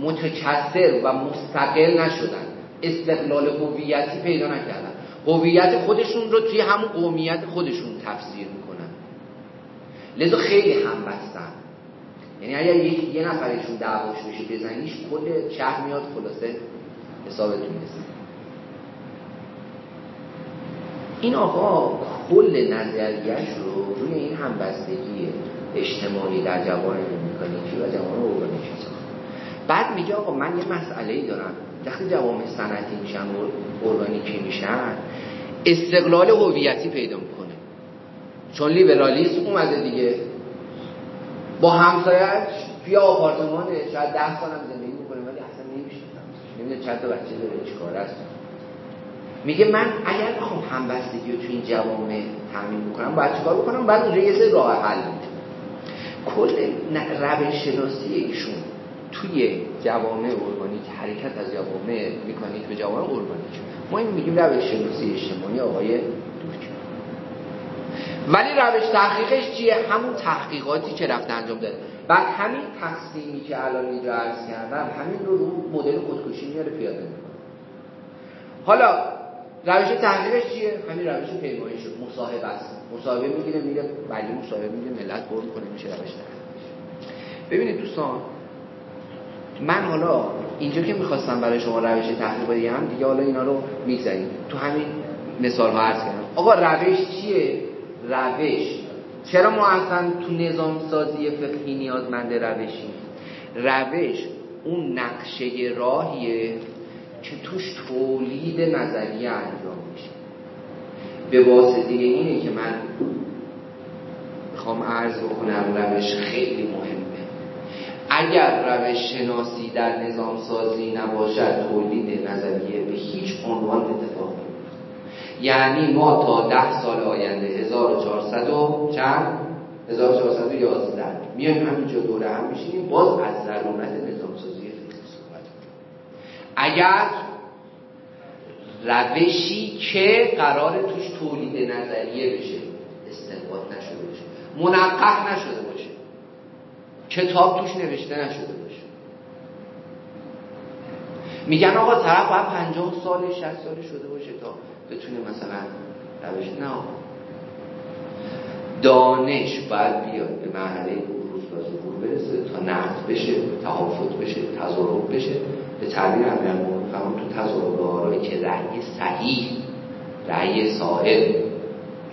متکثر و مستقل نشدن. استقلال هویتی پیدا نکردن. هویت خودشون رو توی همون قومیت خودشون تفسیر می‌کنن. لذا خیلی هم بستن. یعنی اگر یه نفرشون دعواش بشه بزنیش کل شهر میاد خلاصه حسابتون نیست این آقا کل نظریش رو روی این همبستگی اجتماعی در جوان میکانیکی و جوان ساخت بعد میگه آقا من یه مسئله ای دارم. وقتی جوامع صنعتی میشن و ارگانیکی میشن استقلال هویتی پیدا می‌کنه. چون لیبرالیسم اومده دیگه. با همسایش توی آپارتمان شاید ده سال هم زندگی می‌کنه ولی اصلا نمیشه. نمی‌دونه چند تا بچه داره چیکار است. میگه من اگر بخوام همبستگی رو توی این جوامع تامین بکنم باید چیکار بکنم؟ بعد اونجا یه سری راه حل کل روش شناسی ایشون توی جوامع ارگانیک حرکت از جوامع میکانیک به جوامع ارگانیک. ما این میگیم روش شناسی اجتماعی آقای دورکر ولی روش تحقیقش چیه؟ همون تحقیقاتی که رفته انجام داده. بعد همین تقسیمی که الان اینجا عرض کردم همین رو رو مدل خودکشی میاره پیاده می‌کنه. حالا روش تحقیقش چیه؟ همین روش پیمایش مصاحبه است. مصاحبه می‌گیره میره ولی مصاحبه می‌گیره ملت پر کنه میشه روش تحقیقش ببینید دوستان من حالا اینجا که می‌خواستم برای شما روش تحقیق بدیم دیگه حالا اینا رو می‌گذاریم. تو همین مثال ها عرض کردم. آقا روش چیه؟ روش. چرا ما اصلا تو نظام سازی فقهی نیازمند روشیم؟ روش اون نقشه راهیه که توش تولید نظریه انجام میشه. به واسطه اینه که من می‌خوام عرض بکنم روش خیلی مهمه. اگر روش شناسی در نظام سازی نباشد تولید نظریه به هیچ عنوان اتفاق یعنی ما تا ده سال آینده 1400 و چند؟ 1411 میایم همینجا دوره هم میشینیم باز از ضرورت اگر روشی که قرار توش تولید نظریه بشه استنباط نشده باشه منقح نشده باشه کتاب توش نوشته نشده باشه. میگن آقا طرف باید پنجاه سال 60 سال شده باشه تا بتونه مثلا روش نه دانش باید بیاد به مرحله بروز و ظهور برسه تا نقد بشه تحافظ بشه تضارب بشه. به تعبیر امیرالمومنین فرمان تو تضارب آرایی که رأی صحیح رأی سائل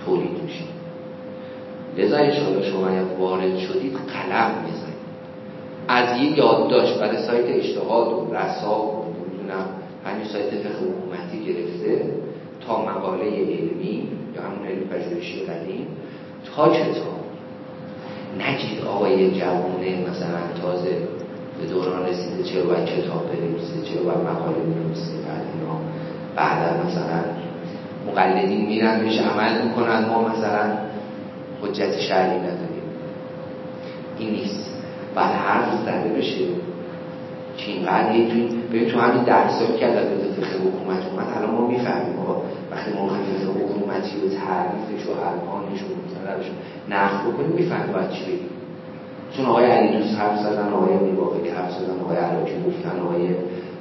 تولید میشه. لذا انشاءالله شما وارد شدید قلم بزنید از یه یادداشت برای سایت اشتغال و رسا و نمی‌دونم همین سایت فقه حکومتی گرفته تا مقاله علمی یا همون علم پژوهشی قدیم تا کتاب نگید آقای جوانه مثلا تازه به دوران رسیده چه باید کتاب بنویسه چه باید مقاله بنویسه بعد اینا بعدا مثلا مقلدین میرن بهش عمل می‌کنن ما مثلا حجت شرعی نداریم. این نیست. بعد حرف زده بشه. که اینقدر؟ توی تو همین درسایی که از فقه حکومت اومد الان ما می‌فهمیم وقتی ما حکومتی و تعریفش و ارکانش و روش نقد بکنیم می‌فهمیم باید چی بگیم. چون آقای علی دوست حرف زدن آقای میباقی حرف زدن آقای عراقی گفتن آقای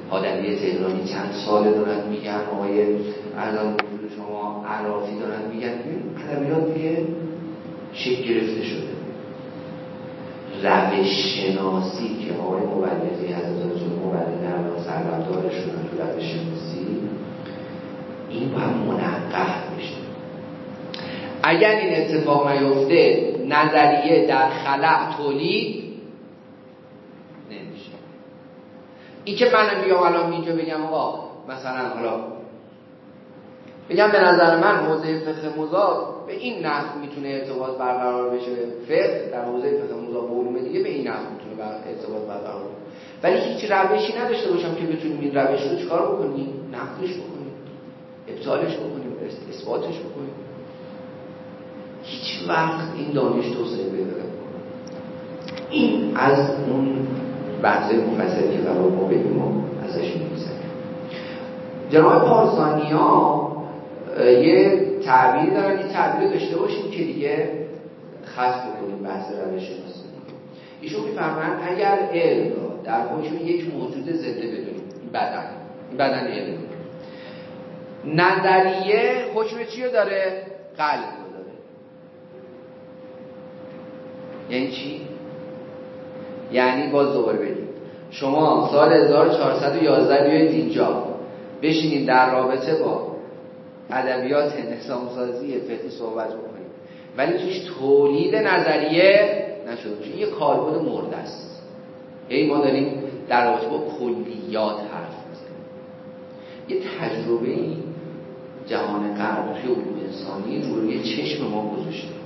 آدمی تهرانی چند ساله دارن میگن آقای ارزان شما عرافی دارن میگن. ادبیات دیگه شکل گرفته شده. روش شناسی که آقای مبلغی حضرت رسول مبلغ الان سربردار شدن تو روش شناسی این باید منقه بشه. اگر این اتفاق نیفته نظریه در خلق تولید نمیشه. این که من بیام الان اینجا بگم آقا مثلا حالا بگم به نظر من حوزه فقه مضاد به این نحو می‌تونه ارتباط برقرار بشه. فقه در حوزه فقه مضاد به علوم دیگه به این نحو می‌تونه بر ارتباط برقرار ولی هیچ روشی نداشته باشم که بتونیم این روش رو چکار بکنیم؟ نقدش بکنیم. ابطالش بکنیم. اثباتش بکنیم. هیچ وقت این دانش توسعه پیدا این از اون بحث مفصلی که قرار ما بگیم و ازش می‌گذاریم جناب پارسانی ها یه تعبیر دارن یه تعبیر داشته باشیم که دیگه خاص بکنیم بحث روش شناسی. ایشون میفرمایند اگر علم را در حکم یک موجود زنده بدونیم این بدن این بدن علم. نظریه حکم چی داره؟ قلب رو داره یعنی چی؟ یعنی باز دوباره بگیم شما سال 1411 بیایید اینجا. بشینید در رابطه با ادبیات نظامسازی فقهی صحبت بکنیم ولی توش تولید نظریه نشده باشه. یه کاربرد مرده است. ای ما داریم در رابطه با کلیات حرف می‌زنیم. یه تجربه جهان غرب توی علوم انسانی روی چشم ما گذاشته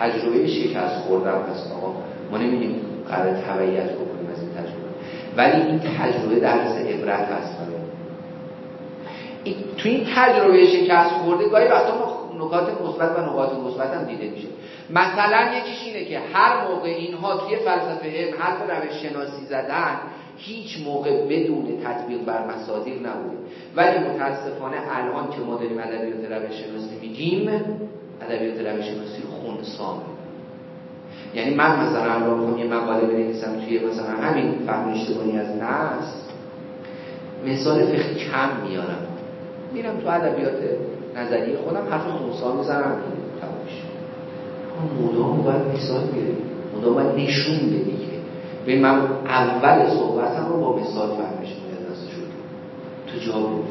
تجربه شکست خوردن هست آقا. ما نمیدیم قرار تبعیت بکنیم از این تجربه. ولی این تجربه درس عبرت هست. تو این تجربه شکست خورده گاهی وقتا نکات مثبت و نکات مثبت هم دیده میشه مثلا یکیش اینه که هر موقع اینها توی فلسفه علم حرف روش شناسی زدن هیچ موقع بدون تطبیق بر مصادیق نبوده. ولی متاسفانه الان که ما داریم ادبیات روش شناسی میگیم ادبیات روش شناسی خونسامه یعنی من مثلا الان یه مقاله بنویسم توی مثلا همین فهم اشتباهی از نص مثال فقهی کم میارم. میرم تو ادبیات نظری خودم حرف خونسا می‌زنم. تمامش مدام باید مثال بیاری. مدام باید نشون بدی که. به من اول صحبتم رو با مثال فهمش دست شد. تو جا بود.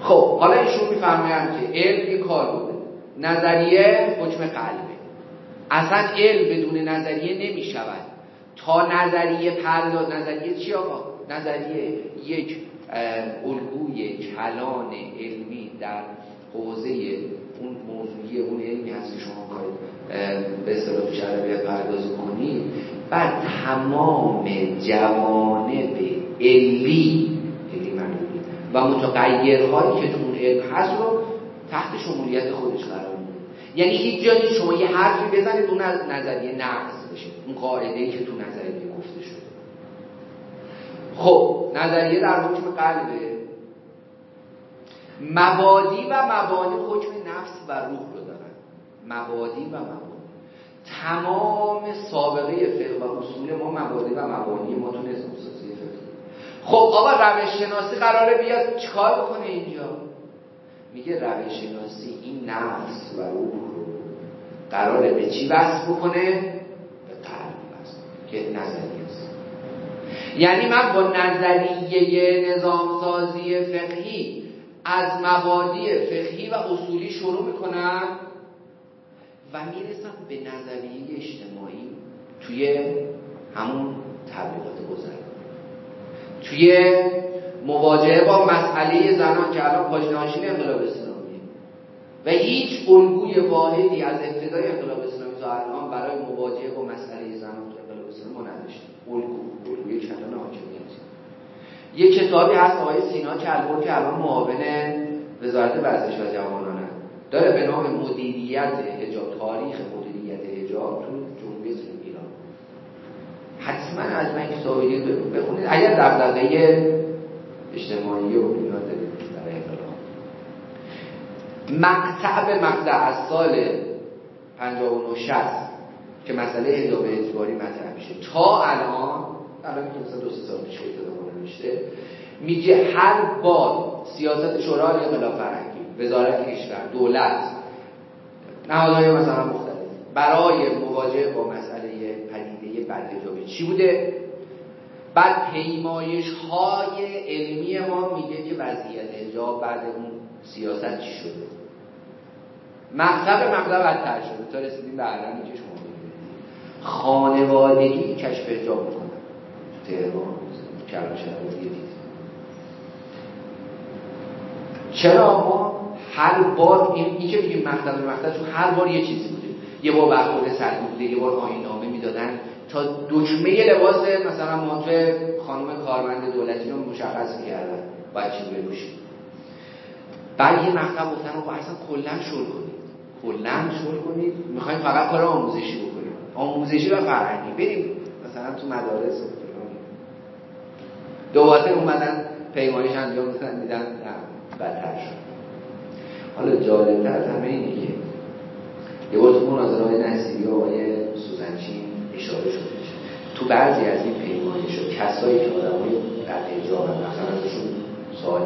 خب حالا ایشون میفرمایند که علم یه کار بوده. نظریه حکم قلبه. اصلا علم بدون نظریه نمی شود تا نظریه پرداز نظریه چی آقا؟ نظریه یک الگوی کلان علمی در حوزه اون موضوعی اون علمی هست که شما به اصطلاح جربه پردازی کنید. بر تمام جوانب علمی علمی و متغیرهایی که تو اون علم هست رو تحت شمولیت خودش قرار میده. یعنی هیچ جایی شما یه حرفی بزنید اون نظریه نقض بشه. اون قاعده که تو نظریه گفته شده. خب نظریه در حکم قلبه؟ مبادی و مبانی حکم نفس و روح رو دارن. مبادی و مبانی. تمام سابقه فقه و اصول ما مبادی و مبانی ما تو نظام سازی فقه. خب آقا روش شناسی قراره بیاد چیکار بکنه اینجا؟ میگه روش شناسی این نفس و روح رو قراره به چی وصل بکنه؟ به قلب وصل که نظریه است. یعنی من با نظریه نظام سازی فقهی از مبادی فقهی و اصولی شروع می‌کنم و می‌رسم به نظریه اجتماعی توی همون تبلیغات گذر. توی مواجهه با مسئله زنان که الان پاجناشین انقلاب اسلامی. و هیچ الگوی واحدی از ابتدای انقلاب اسلامی تا الان برای مواجهه با مسئله زنان تو انقلاب اسلامی ما الگو الگوی کلان حاکمیت. یه کتابی هست آقای سینا کلبور که الان معاون وزارت ورزش و جوانان داره به نام مدیریت حجاب تاریخ مدیریت حجاب تو جمهوری اسلامی ایران. حتما از من کتابی بخونید. اگر دغدغه اجتماعی و اینا دارید برای انقلاب. مقطع به مقطع از سال 59 60 که مسئله حجاب اجباری مطرح میشه. تا الان الان که مثلا دو سه سال پیش میشه میگه هر بار سیاست شورای انقلاب فرهنگی وزارت کشور دولت نهادهای مثلا مختلف برای مواجهه با مسئله پدیده بدحجابی چی بوده؟ بعد پیمایش های علمی ما میگه که وضعیت حجاب بعد اون سیاست چی شده؟ مقطع مقطع بدتر شده. تا رسیدیم به علمی که شما خانوادگی کشف حجاب می‌کنن تهران کلان شهر چرا ما هر بار این, این که میگیم مقطع چون هر بار یه چیزی بوده. یه بار برخورد سردی بوده یه بار آینامه می‌دادن. دکمه لباس مثلا ما توی خانم کارمند دولتی رو مشخص می‌کردن. باید چی بپوشید. بعد یه مقطع گفتن آقا اصلا کلا شل کنید. کلا شل کنید. می‌خوایم فقط کار آموزشی بکنیم. آموزشی و فرهنگی. بریم مثلا تو مدارس. دوباره اومدن پیمایش انجام دادن دیدن نه بدتر شد. حالا جالبتر از همه اینه که یه بار تو مناظره های آقای سوزنچین اشاره شده تو بعضی از این پیمایش و کسایی که آدم های در اجرا مثلا ازشون سوال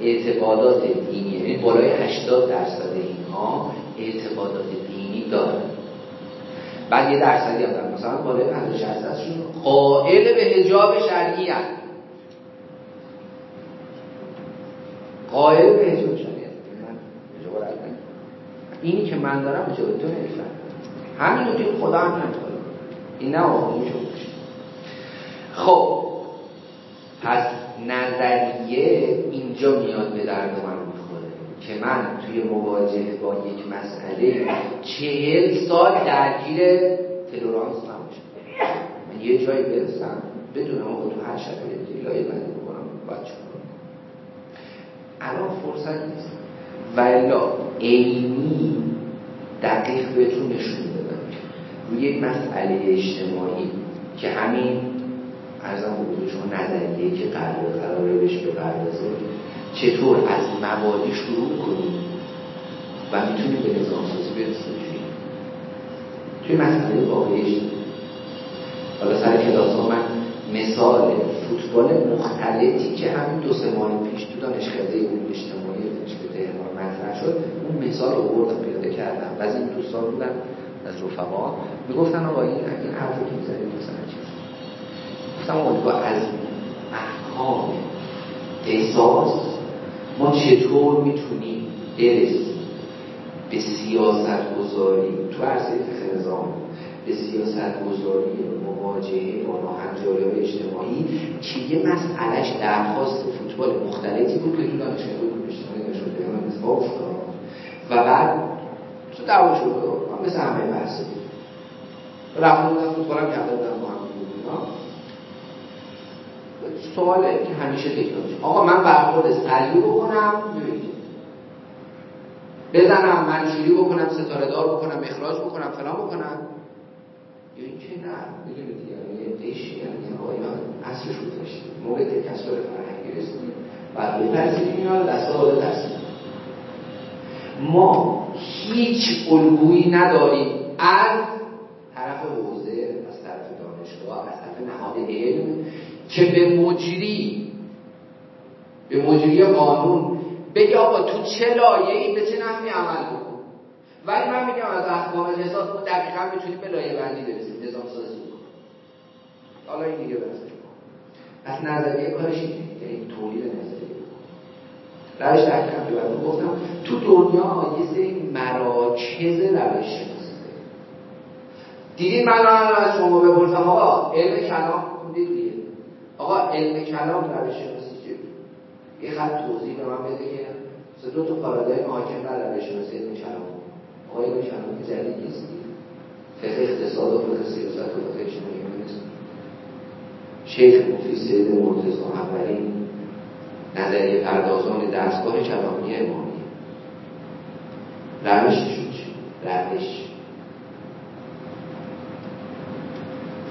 اعتقادات دینی یعنی بالای 80 درصد اینها اعتقادات دینی دارن. بعد یه درصدی هم دارن. مثلا بالای 50 درصدشون قائل به حجاب شرعی هست قائل به حجاب شرعی اینی که من دارم تو نمیفهم همین رو که خدا هم نمی‌کنه این نه آقایون خب پس نظریه اینجا میاد به درد من می‌خوره که من توی مواجهه با یک مسئله چهل سال درگیر تلورانس نباشم. من یه جایی برسم بدونم آقا تو هر شبه لایه بندی بکنم باید الان فرصت نیست. و الا علمی دقیق بهتون نشون روی یک مسئله اجتماعی که همین ارزم بودم شما نظریه که قرار قراره بهش بپردازه چطور از مبادی شروع کنیم و می‌تونیم به نظام سازی برسیم؟ توی مسئله واقعیش حالا سر کلاس ها من مثال فوتبال مختلفی که همین دو سه ماه پیش تو دانشکده علوم اجتماعی دانشگاه تهران مطرح شد اون مثال رو بردم پیاده کردم. و از این دوستان بودن از رفقا می‌گفتن آقا این این حرف که می‌زنید مثلا چیز گفتم آقا از احکام احساس ما چطور می‌تونیم برسیم به سیاست گذاری تو عرصه نظام به سیاست گذاری مواجهه با ناهنجاری های اجتماعی که یه مسئلهش درخواست فوتبال مختلفی بود که تو دانشگاه اجتماعی اصفاق و بعد دعوا شد. مثل همه بحث رفته بودن فوتبال هم کرده بودن با هم سواله که همیشه تکرار آقا من برخورد سریع بکنم. بزنم منشوری بکنم ستاره دار بکنم اخراج بکنم فلان بکنم. یا اینکه نه می‌دونید یعنی یه دیشی یعنی آقایان اصلش رو داشتیم موقع که کسر فرهنگی رسیدیم بعد بپذیریم اینا رو دست آقای تحصیل ما هیچ الگویی نداریم. از طرف حوزه از طرف دانشگاه از طرف نهاد علم که به مجری به مجری قانون بگه آقا تو چه لایه‌ای به چه نحوی عمل بکن. ولی من میگم از احکام نسات ما دقیقا می‌تونیم به لایه بندی برسیم نظام سازی حالا این دیگه برسیم پس نظریه کارش اینه یعنی تولید نظریه. روش دقیقا تو گفتم تو دنیا یه سری مراکز روش شناسی. دیدید من الان از شما بپرسم آقا علم کلام خوندید دیگه آقا علم کلام روش شناسی چیه؟ یه خط توضیح به من بده که سه دو تا پارادایم حاکم بر روش شناسی علم کلام. آقا علم کلام که جدید نیست. فقه اقتصاد و فقه سیاست و فقه اجتماعی نیست. شیخ مفید سید مرتضی اولین نظریه پردازان دستگاه کلامی امامی. روششون چی؟ روش.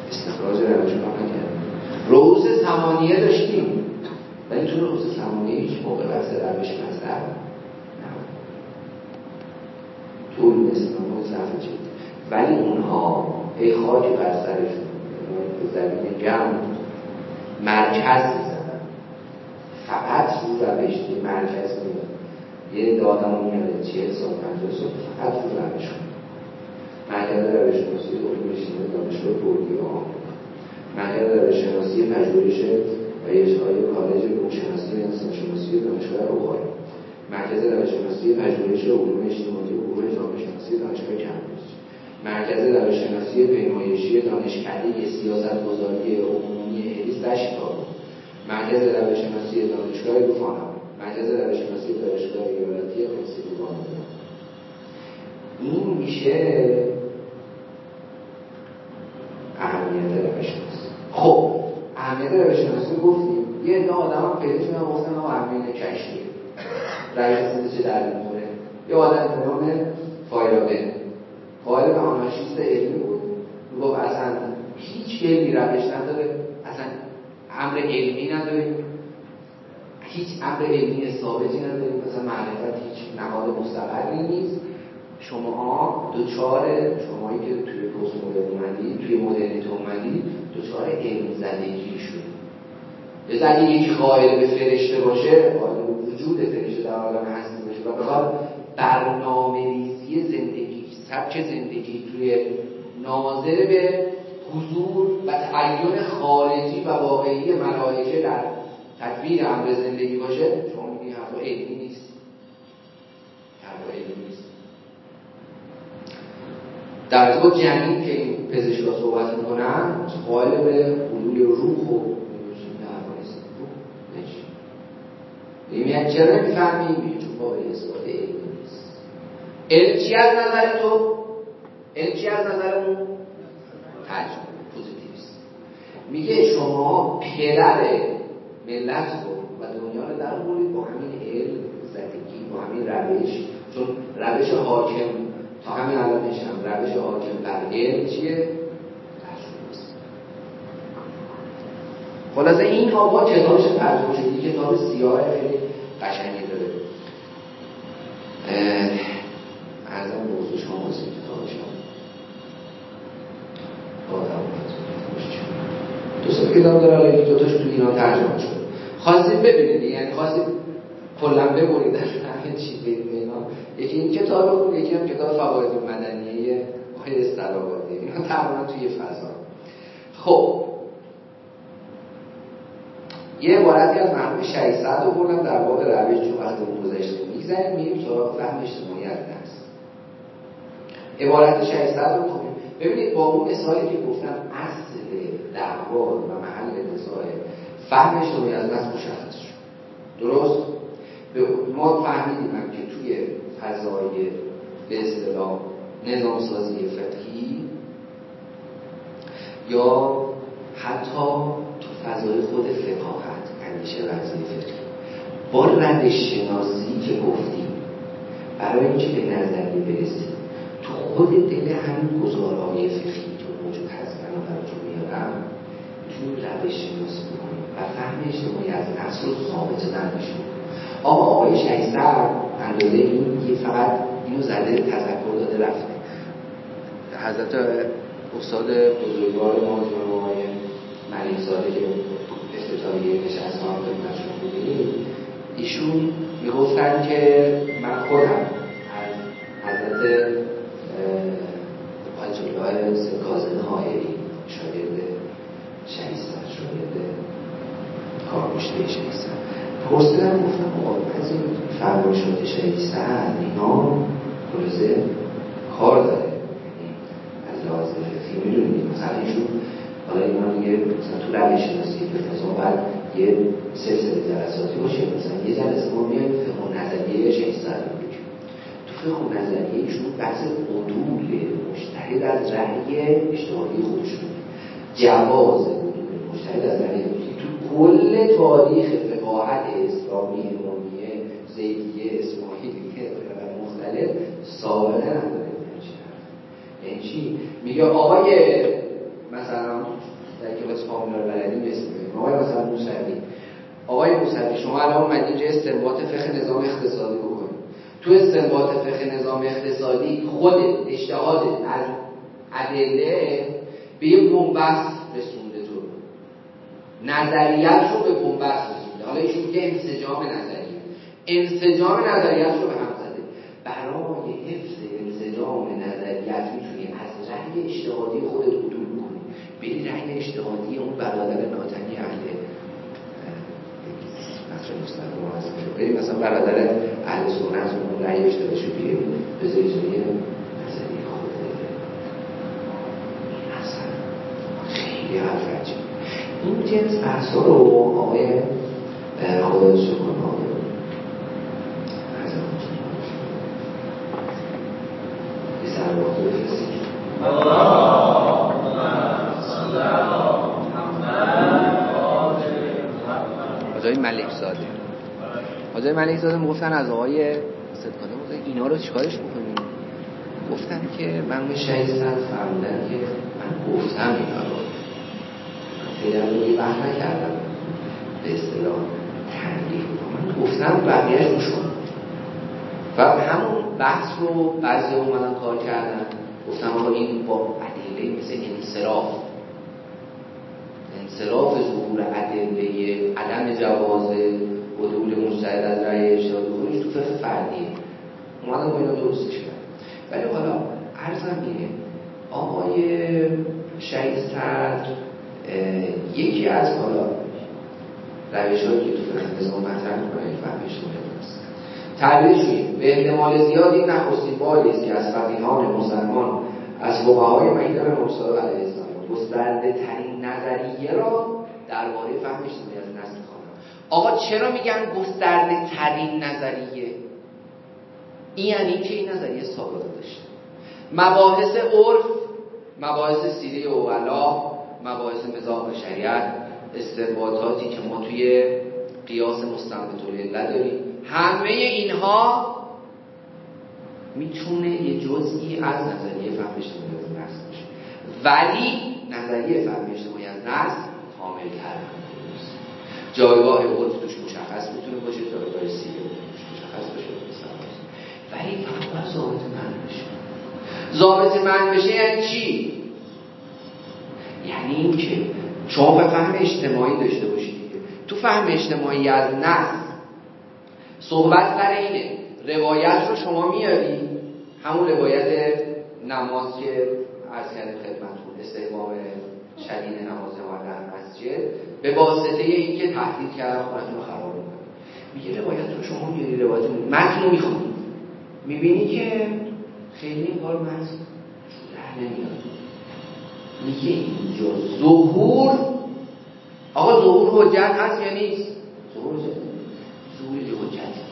استخراج روش کار نکرد روز سمانیه داشتیم. ولی تو روز سمانیه هیچ موقع بحث روش مطرح طول اسلام صفحه چید. ولی اونها ای خاک بر سرشون زمین گرم مرکز فقط رو روش مرکز می‌زنن یه دادم رو میاره چه سال پنجاه سال فقط رو روش مرکز روش شناسی علوم اجتماعی دانشگاه بردی آمریکا مرکز روش شناسی پژوهش و ارشاد کالج علوم شناسی و انسان شناسی دانشگاه اوهایو مرکز روش شناسی پژوهش علوم اجتماعی و گروه جامعه شناسی دانشگاه کمبریج مرکز روش شناسی پیمایشی دانشکده سیاست گذاری عمومی هریس در شیکاگو مرکز روش شناسی دانشگاه بوفانا مرکز روش شناسی دانشگاه ایالتی پنسیلوانیا این میشه اهمیت روش شناسی خب اهمیت روش شناسی گفتیم. یه عده آدم پیدا شدن گفتن آقا اهمیت کشفیه. روش چه در می‌خوره؟ یه آدم به نام فایرابه قائل به آنارشیست علمی بود. گفت اصلا هیچ علمی روش نداره. اصلا امر علمی نداریم. هیچ امر علمی ثابتی نداریم. مثلا معرفت هیچ نهاد مستقلی نیست. شما دوچار شمایی که توی پست مدرن اومدی توی مدرنیته اومدی دوچار علم زدگی شد یا اگه یکی قائل به فرشته باشه قائل وجود فرشته در عالم هستی باشه و بخواد برنامه ریزی زندگی سبک زندگی توی ناظر به حضور و تعین خارجی و واقعی ملائکه در تدبیر امر زندگی باشه شما میگی حرفا علمی نیست. حرفا علمی نیست. در با جنین که این پزشکا صحبت می‌کنن قائل به حلول روح و این چرا می‌فهمیم چون قابل اثبات علمی نیست. علم چی از نظر تو؟ علم چی از نظرمون تجربه پوزیتیویست میگه شما پدر ملت رو و دنیا رو در با همین علم زدگی با همین روش. چون روش حاکم تا همین الانش هم روش حاکم بر علم چیه؟ خلاصه این ها با کتابش ترجمه شدی کتاب سیاه خیلی قشنگی داره. ارزم موضوع شما واسه کتابش دو سه کتاب داره حالا یکی دوتاش تو ایران ترجمه شده خواستید ببینید یعنی خواستید کلا ببرید از همه چی برید اینا. یکی این کتاب رو یکی هم کتاب فواید مدنیه آقای استرابادی. اینا تقریبا توی فضا. خب. یه عبارتی از مرحوم شهید سعد بردم در باب روش چون وقت اون گذشته. می‌گذاریم میریم سراغ فهم اجتماعی از درس. عبارت شهید سعد رو ببینید با اون مثالی که گفتم اصل دعوا و محل نزاع فهم اجتماعی از درس مشخص شد. درست؟ ما فهمیدیم هم که توی فضای به اصطلاح نظام سازی فقهی یا حتی تو فضای خود فقاهت اندیشه ورزی فقهی. با روش شناسی که گفتیم برای اینکه به نظری برسیم تو خود دل همین گزارهای فقهی که موجود هست من تو روش شناسی و فهم اجتماعی از اصل ثابت بشه آقا آقای شهیستر اندازه این یه فقط اینو زده تذکر داده رفته. حضرت استاد بزرگوار ما جناب آقای ملیک زاده که افتتاحیه نشست ما خدمتشون بودیم. ایشون می‌گفتن که من خودم از حضرت آیت الله کاظم حائری شاگرد شهیستان شاگرد کارگشته شهیستان پرسیدم گفتم آقا از این فرمایشات شهیستان اینا خلاصه کار داره. یعنی از لحاظ فقهی می‌دونید مثلا ایشون حالا اینا دیگه مثلا تو روش شناسی فقه باید یه سلسله جلساتی باشه مثلا یه جلسه ما میایم فقه نظریه شهیستان رو تو فقه نظریه ایشون بحث عدول مشتهد از رأی اجتماعی خودشون. جواز از رأی تو کل تاریخ فقاهت اسلامی امامیه زیدیه اسماعیلیه و مختلف سابقه نداره یعنی چی؟ میگه آقای مثلا در کلاس فامیلار بلدی مثل آقای مثلا موسوی. آقای موسوی شما الان اومدید اینجا استنباط فقه نظام اقتصادی بکنید تو استنباط فقه نظام اقتصادی خود اجتهاد از ادله به یه بنبست رسونده تو نظریت رو به بنبست رسونده حالا ایشون که انسجام نظریه. انسجام نظریت رو به هم زده. برای حفظ انسجام نظریت می‌تونی از رأی اجتهادی خودت عدول بکنی بری رأی اجتهادی اون برادر ناتنی اهل بریم مثلا برادر اهل سنت اون رأی اجتهادش رو بیاری بذاری جایی نظریه خود اصلا خیلی حرف عجیب این جنس بحثا رو آقای خدا شکر حاجای ملک زاده. حاجای ملک زاده می‌گفتن از آقای صدقانه بودن اینا رو چیکارش بکنیم؟ گفتن که من شهید سر فرمودن که من گفتم اینا رو. خیلی هم روی بحث نکردم. به اصطلاح تنلیف من گفتم بقیه روش و همون بحث رو بعضی اومدن کار کردن. گفتم آقا این با ادله مثل انصراف. انصراف ظهور ادله عدم جواز حدود مجتهد از رأی اجتهادی خودش تو فقه فردیه اومدن با اینا درستش کرد ولی حالا عرضم اینه آقای شهید سرد یکی از حالا روش که تو فقه نظام مطرح می‌کنه فهمش است تعبیرش به احتمال زیادی نخستین باری است که از فقیهان مسلمان از فقهای مکتب مرسال علیه السلام گسترده ترین نظریه را درباره فهم اجتماعی از نسل خواهم آقا چرا میگن گسترده ترین نظریه؟ این یعنی که این نظریه سابقه داشته. مباحث عرف مباحث سیره اولا مباحث مزاق شریعت استنباطاتی که ما توی قیاس مستنبط العله داریم. همه اینها می‌تونه یه جزئی از نظریه فهم اجتماعی از نسل باشه. ولی نظریه فهم اجتماعی از نسل کامل تر جایگاه عرف توش مشخص می‌تونه باشه جایگاه سیره توش مشخص باشه. ولی فقط باید ضابط من بشه. ضابط من بشه یعنی چی؟ یعنی اینکه شما به فهم اجتماعی داشته باشید. تو فهم اجتماعی از نسل صحبت سر اینه. روایت رو شما میاری؟ همون روایت نماز که عرض کردیم خدمتتون استحباب شدید نماز ما در مسجد. به واسطه اینکه تهدید کرد خونتون رو خراب می‌کنه. میگه روایت رو شما میاری روایت متن رو می‌خونی. می‌بینی که خیلی این کار متن در نمیاد. میگه اینجا ظهور. آقا ظهور حجت هست یا نیست؟ ظهور حجت. ظهور نیست.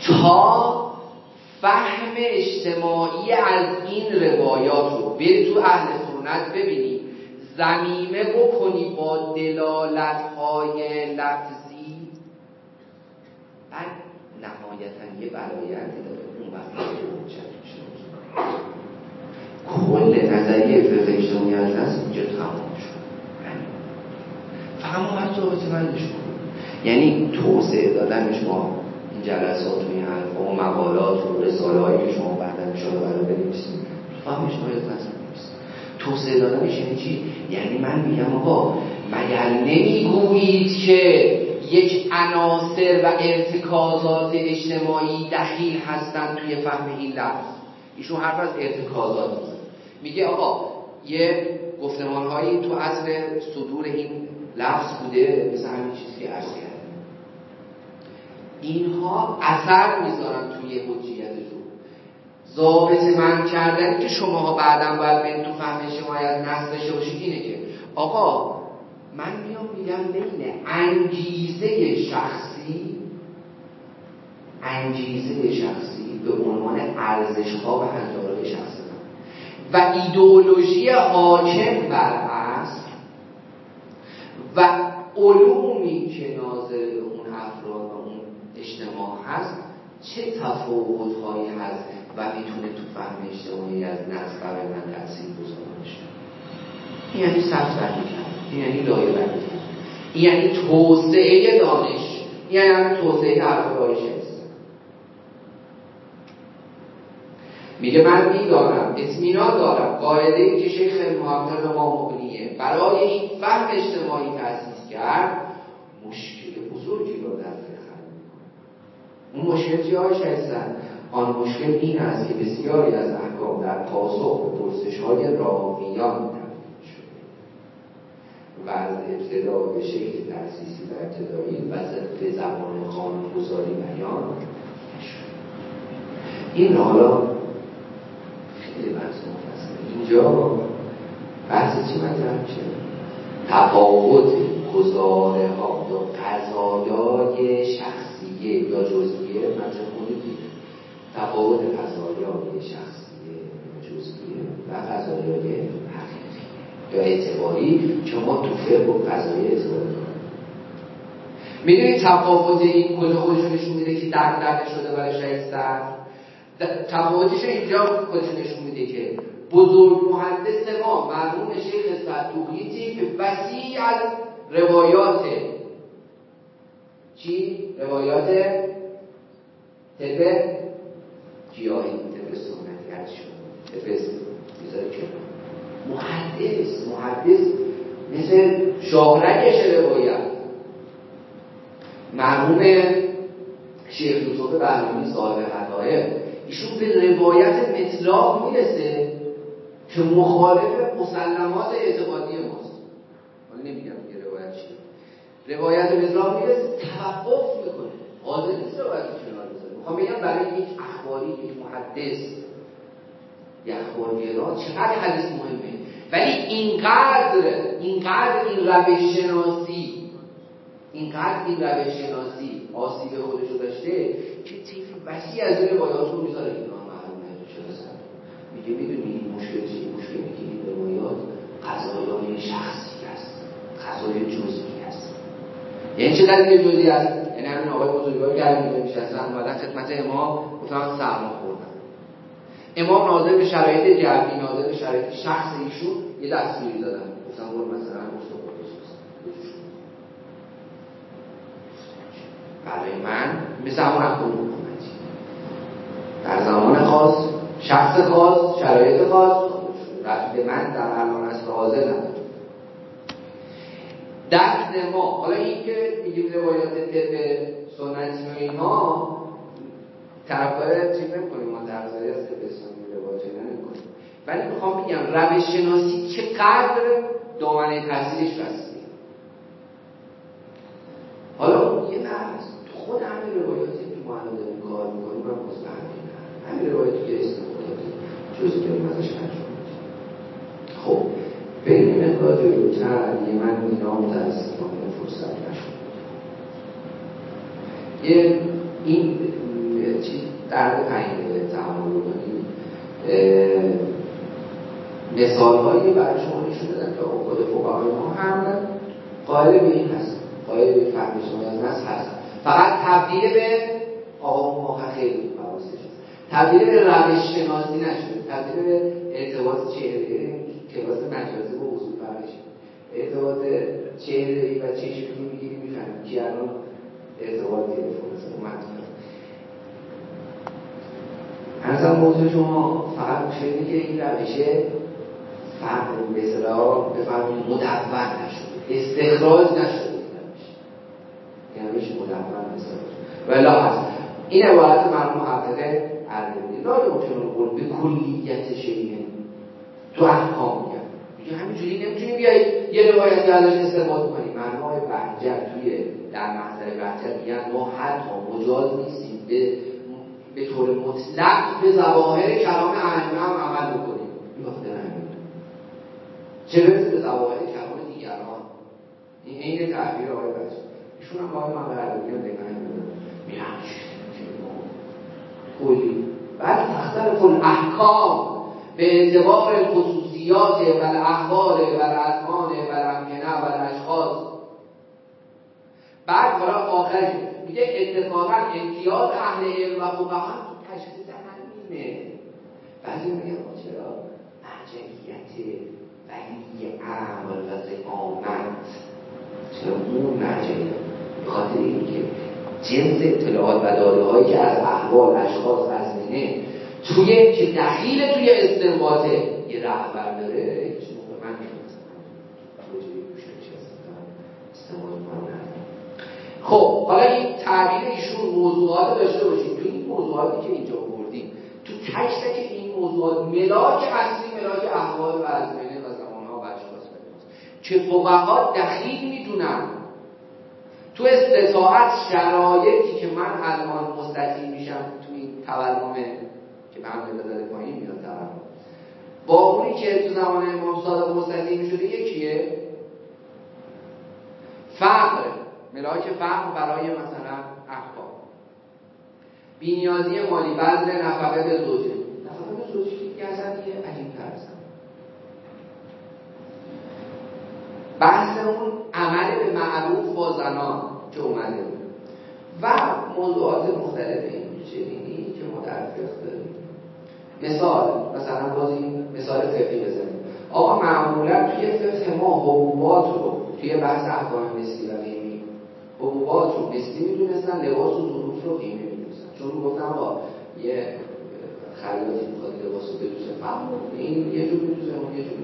تا فهم اجتماعی از این روایات رو بری تو اهل سنت ببینی زمیمه بکنی با دلالت های لفظی. بعد نهایتا یه برایندی داره. اون وقت حجت میشه. کل نظریه فقه اجتماعی از دست اینجا تمام شد. فهم باید ضابط بندش یعنی توسعه دادنش ما این جلسات و این و مقالات و رساله هایی که شما بعدا شده برای بنویسید. فهمش باید توسعه دادنش یعنی چی؟ یعنی من میگم آقا مگر نمی‌گویید که یک عناصر و ارتکازات اجتماعی دخیل هستن توی فهم این لفظ؟ ایشون حرف از ارتکازات میگه آقا یه گفتمان هایی تو اصل صدور این لفظ بوده مثل همین چیزی عرض کردم. اینها اثر می‌ذارن توی حجیتشون ضابط من کردنی که شماها بعدا باید به تو فهم از نصب داشته باشید اینه که آقا من میام میگم بین انگیزه شخصی انگیزه شخصی به عنوان ارزش ها و و ایدئولوژی حاکم بر اصل و علومی که ناظر اون افراد و اون اجتماع هست چه تفاوت هایی هست و می‌تونه تو فهم اجتماعی از برای من تاثیر باشه این یعنی سخت این یعنی لایه این یعنی توسعه دانش. یعنی توسعه افرایش میگه من می‌دانم اطمینان دارم. قاعده ای که شیخ محقق ما مبنیه. برای این فهم اجتماعی تأسیس کرد مشکل بزرگی رو در اون مشکل چیهاش هستن آن مشکل این است که بسیاری از احکام در پاسخ به پرسش های راویان و از ابتدا به شکل تأسیسی و ابتدایی و به زبان قانونگذاری بیان این حالا خیلی بحث مفصله. اینجا بحث چی مطرح میشه؟ تفاوت گزاره ها یا قضایای شخصیه یا جزئیه مطرح کنید تفاوت قضایای شخصیه جزئیه و قضایای یا اعتباری که ما تو فقه و قضایی اعتباری کنیم می‌دونید تفاوت این کجا خودشون نشون میده که درد شده برای شهید سر تفاوتش اینجا خودشون نشون میده که بزرگ محدث ما مرحوم شیخ صدوقیتی که وسیع از روایات چی؟ روایات طب گیاهی طب سنتی هر شد. طب می‌ذاره که محدث محدث مثل شاهرگش روایت. مرحوم شیخ یوسف بهرامی صاحب حقایق ایشون به روایت مطلاق می‌رسه که مخالف مسلمات اعتقادی ماست. حالا نمیگم یه روایت چیه. روایت مطلاق می‌رسه توقف می‌کنه. حاضر نیست روایت کنار بذاره. می‌خوام بگم برای یک اخباری یک محدث یک اخبارگرا چقدر حدیث مهمه. ولی اینقدر اینقدر این روش شناسی اینقدر این روش شناسی آسیب خودش رو داشته که تیفی وسیع از این روایات رو می‌ذاره اینا معلوم نشده میگه می‌دونی این مشکل چی؟ مشکلی که این روایات قضایای شخصی هست. قضای جزئی هست. یعنی چقدر یه جزئی هست؟ یعنی همین آقای بزرگواری که همین میشستن اومدن خدمت امام گفتن سرما خوردن. امام ناظر به شرایط جمعی ناظر به شرایط شخص ایشون یه دستوری دادن. گفتن برو مثلا برای من مثل همون احکام حکومتی در زمان خاص شخص خاص شرایط خاص به من در الان اصل حاضر نداره دست ما حالا این که میگیم روایات طب سنتی و اینها طرفدار چیز نمی‌کنیم ما طرفداری از طب اسلامی روایات نمی‌کنیم. ولی می‌خوام بگم روش شناسی چقدر دامنه تاثیرش وسیعه. حالا یه بحث. خود همین روایاتی که ما الان داریم کار می‌کنیم من باز به همین روایاتی که استفاده جزی داریم ازش انجام خب بریم مقدار جلوتر یه من اینا متاسفانه فرصت نشد. یه این چی؟ درد پنج تعامل رو کنیم مثال هایی برای شما نشون دادن که خود فقهای ما هم قائل به این هست. قائل به فهم شما از هست. فقط تبدیل به آقا ما خیلی تبدیل به روش شناسی نشده تبدیل به ارتباط چهره کلاس مجازی با اصول فرقش ارتباط چهره و چشمی می‌گیری می‌فهمی که الان ارتباط تلفن اومد. ارزم موضوع شما فقط مشکلی که این روشه فهم به اصطلاح بفهمید مدون نشده استخراج این روش مدون استخراج ولا هست این عبارت مرحوم محققه اردبیلی لا یمکن قول به کلیت شیء. تو احکام میگن میگه همینجوری نمی‌تونی بیای یه روایتی ازش استفاده کنی. مرحوم بهجت توی در محضر بهجت میگن ما حتی مجاز نیستیم به به طور مطلق به ظواهر کلام ائمه هم عمل بکنیم. بخاطر همین چه برسه به ظواهر کلام دیگران؟ این عین تعبیر آقای بچه ایشون هم آقای محمد عربی هم دقیقا میگن کلی. بعد تختلف الاحکام به اعتبار خصوصیات و الاحوال و الازمان و الامکنه و الاشخاص. بعد حالا آخرش میگه اتفاقا امتیاز اهل علم و فقها تشخیص همینه بعضی میگن چرا مرجعیت ولی عمل و زقامت چرا اون مرجعیت به خاطر اینکه جنس اطلاعات و داده هایی که از احوال اشخاص ازمینه توی که دخیل توی استنباطه یه رهبر داره خب حالا این تعبیر ایشون موضوعات داشته باشیم تو این موضوعاتی که اینجا بردیم تو تک که این موضوعات ملاک اصلی ملاک احوال و ازمینه و زمانها و اشخاص که فقها دخیل می‌دونن تو استطاعت شرایطی که من الان مستطیل میشم تو این تورم که به همه داره پایین میاد تورم. با اونی که تو زمان امام صادق مستطیل می‌شده یکیه؟ فقر ملاک فقر برای مثلا احکام. بینیازی مالی بذل نفقه به زوجه. نفقه به زوجه؟ که بحث اون عمل به معروف با زنان که اومده و موضوعات مختلف این چنینی که ما در فقه داریم. مثال مثلا باز این مثال فقهی بزنیم. آقا معمولا توی فقه ما حبوبات رو توی بحث احکام مثلی و قیمی حبوبات رو مثلی می‌دونستن لباس و ظروف رو قیمی می‌دونستن. چون گفتم آقا یه خریداتی می‌خواد لباس رو بدوزه. فهم این یه جور بدوزه اون یه جور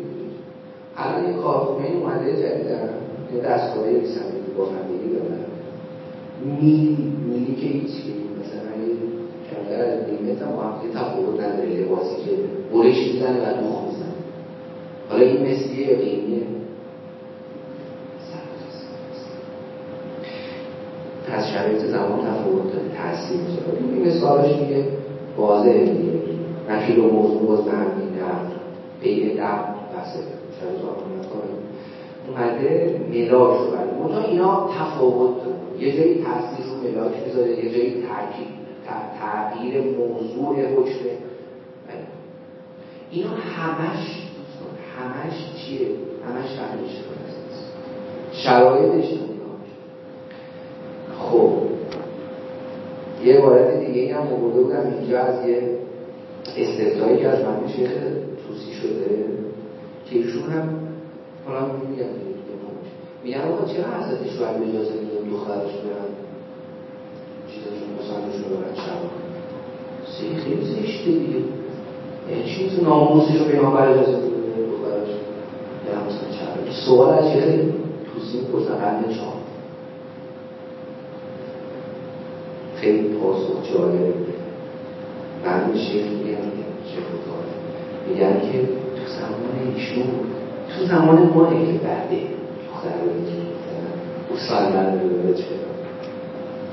الان یه کارخونه اومده جدید دارن یه دستگاه ریسندگی بافندگی دارن. میلی میلی که هیچ مثلا کمتر از قیمت هم هم که تفاوت نداره لباسی که برش می‌زنه و نخ می‌زنه. حالا این مثلیه یا قیمیه؟ از شرایط زمان تفاوت داره تاثیر می‌ذاره. این مثالش میگه واضحه دیگه. نکیل و موضوع باز به همین نقل بین دم بحث شرایط زمان اومده ملاک رو برده منتها اینا تفاوت داره. یه جایی تاثیر رو ملاک می‌ذاره یه جایی ترکیب تغییر موضوع حکم. اینا همش همش چیه؟ همش فهمش شرایط اجتماعی خب. یه عبارت دیگه ای هم آورده بودم اینجا از یه استفتایی که از من شیخ توسی شده. که ایشون هم حالا میگم میگن آقا چرا حضرت شوهر اجازه میدن دخترش برن؟ چیزاشون مسلمشون برن شب. سی خیلی زشته دیگه. یعنی چیز ناموسش رو پیامبر اجازه میده دخترش؟ برن مثلا شب سوال از چه خیلی توسی می‌پرسن قرن چهار. خیلی پاسخ جالب بعد شیخ میگن شیخ میگن که تو زمان ایشون تو زمان ما که بعده مسلمان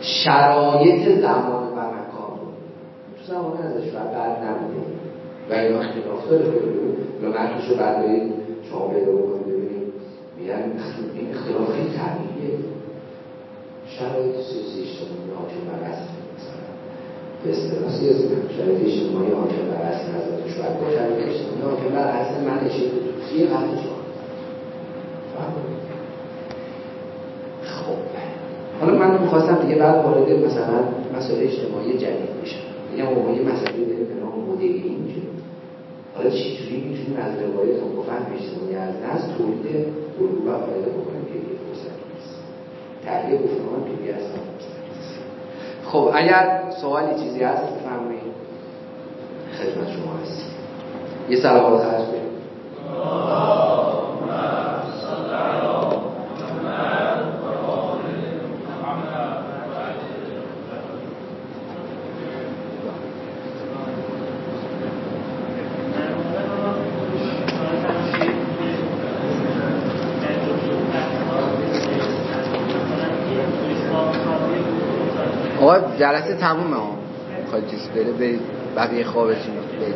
شرایط زمان و مکان. تو زمان ازش بعد نبوده. و اینا خلاف داره و متنش رو بعد برید شما پیدا بکنید ببینید میگن این اختلاف خیلی طبیعیه. شرایط سیاسی اجتماعی حاکم بر استراسی از سیاسی شرایط اجتماعی حاکم بر اصل نظر شاید با شرایط اجتماعی حاکم بر اصل من منشه توصیه قرن چهار خب. حالا من می‌خواستم دیگه بعد وارد مثلا مسائل اجتماعی جدید بشم. یعنی اون یه مسئله داریم به نام مدیری اینجا حالا چجوری می‌تونیم از روایت و فهم اجتماعی از نزد تولید گروه و فایده بکنیم که یه فرصت نیست. تحلیه گفتمان توی اصلا فرصت خب اگر سوالی چیزی هست بفرمایید. خدمت شما هست یه سلام خرج جلسه تمومه ها می‌خواید چیز بره به بقیه خوابتون برید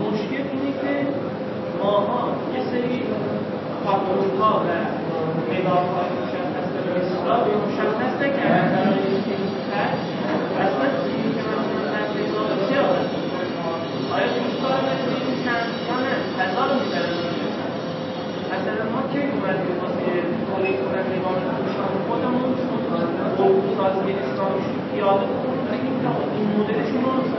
مشکل اینه که ماها یه سری قانون ها مدل استاندی یاد بکنن این مدلشون رو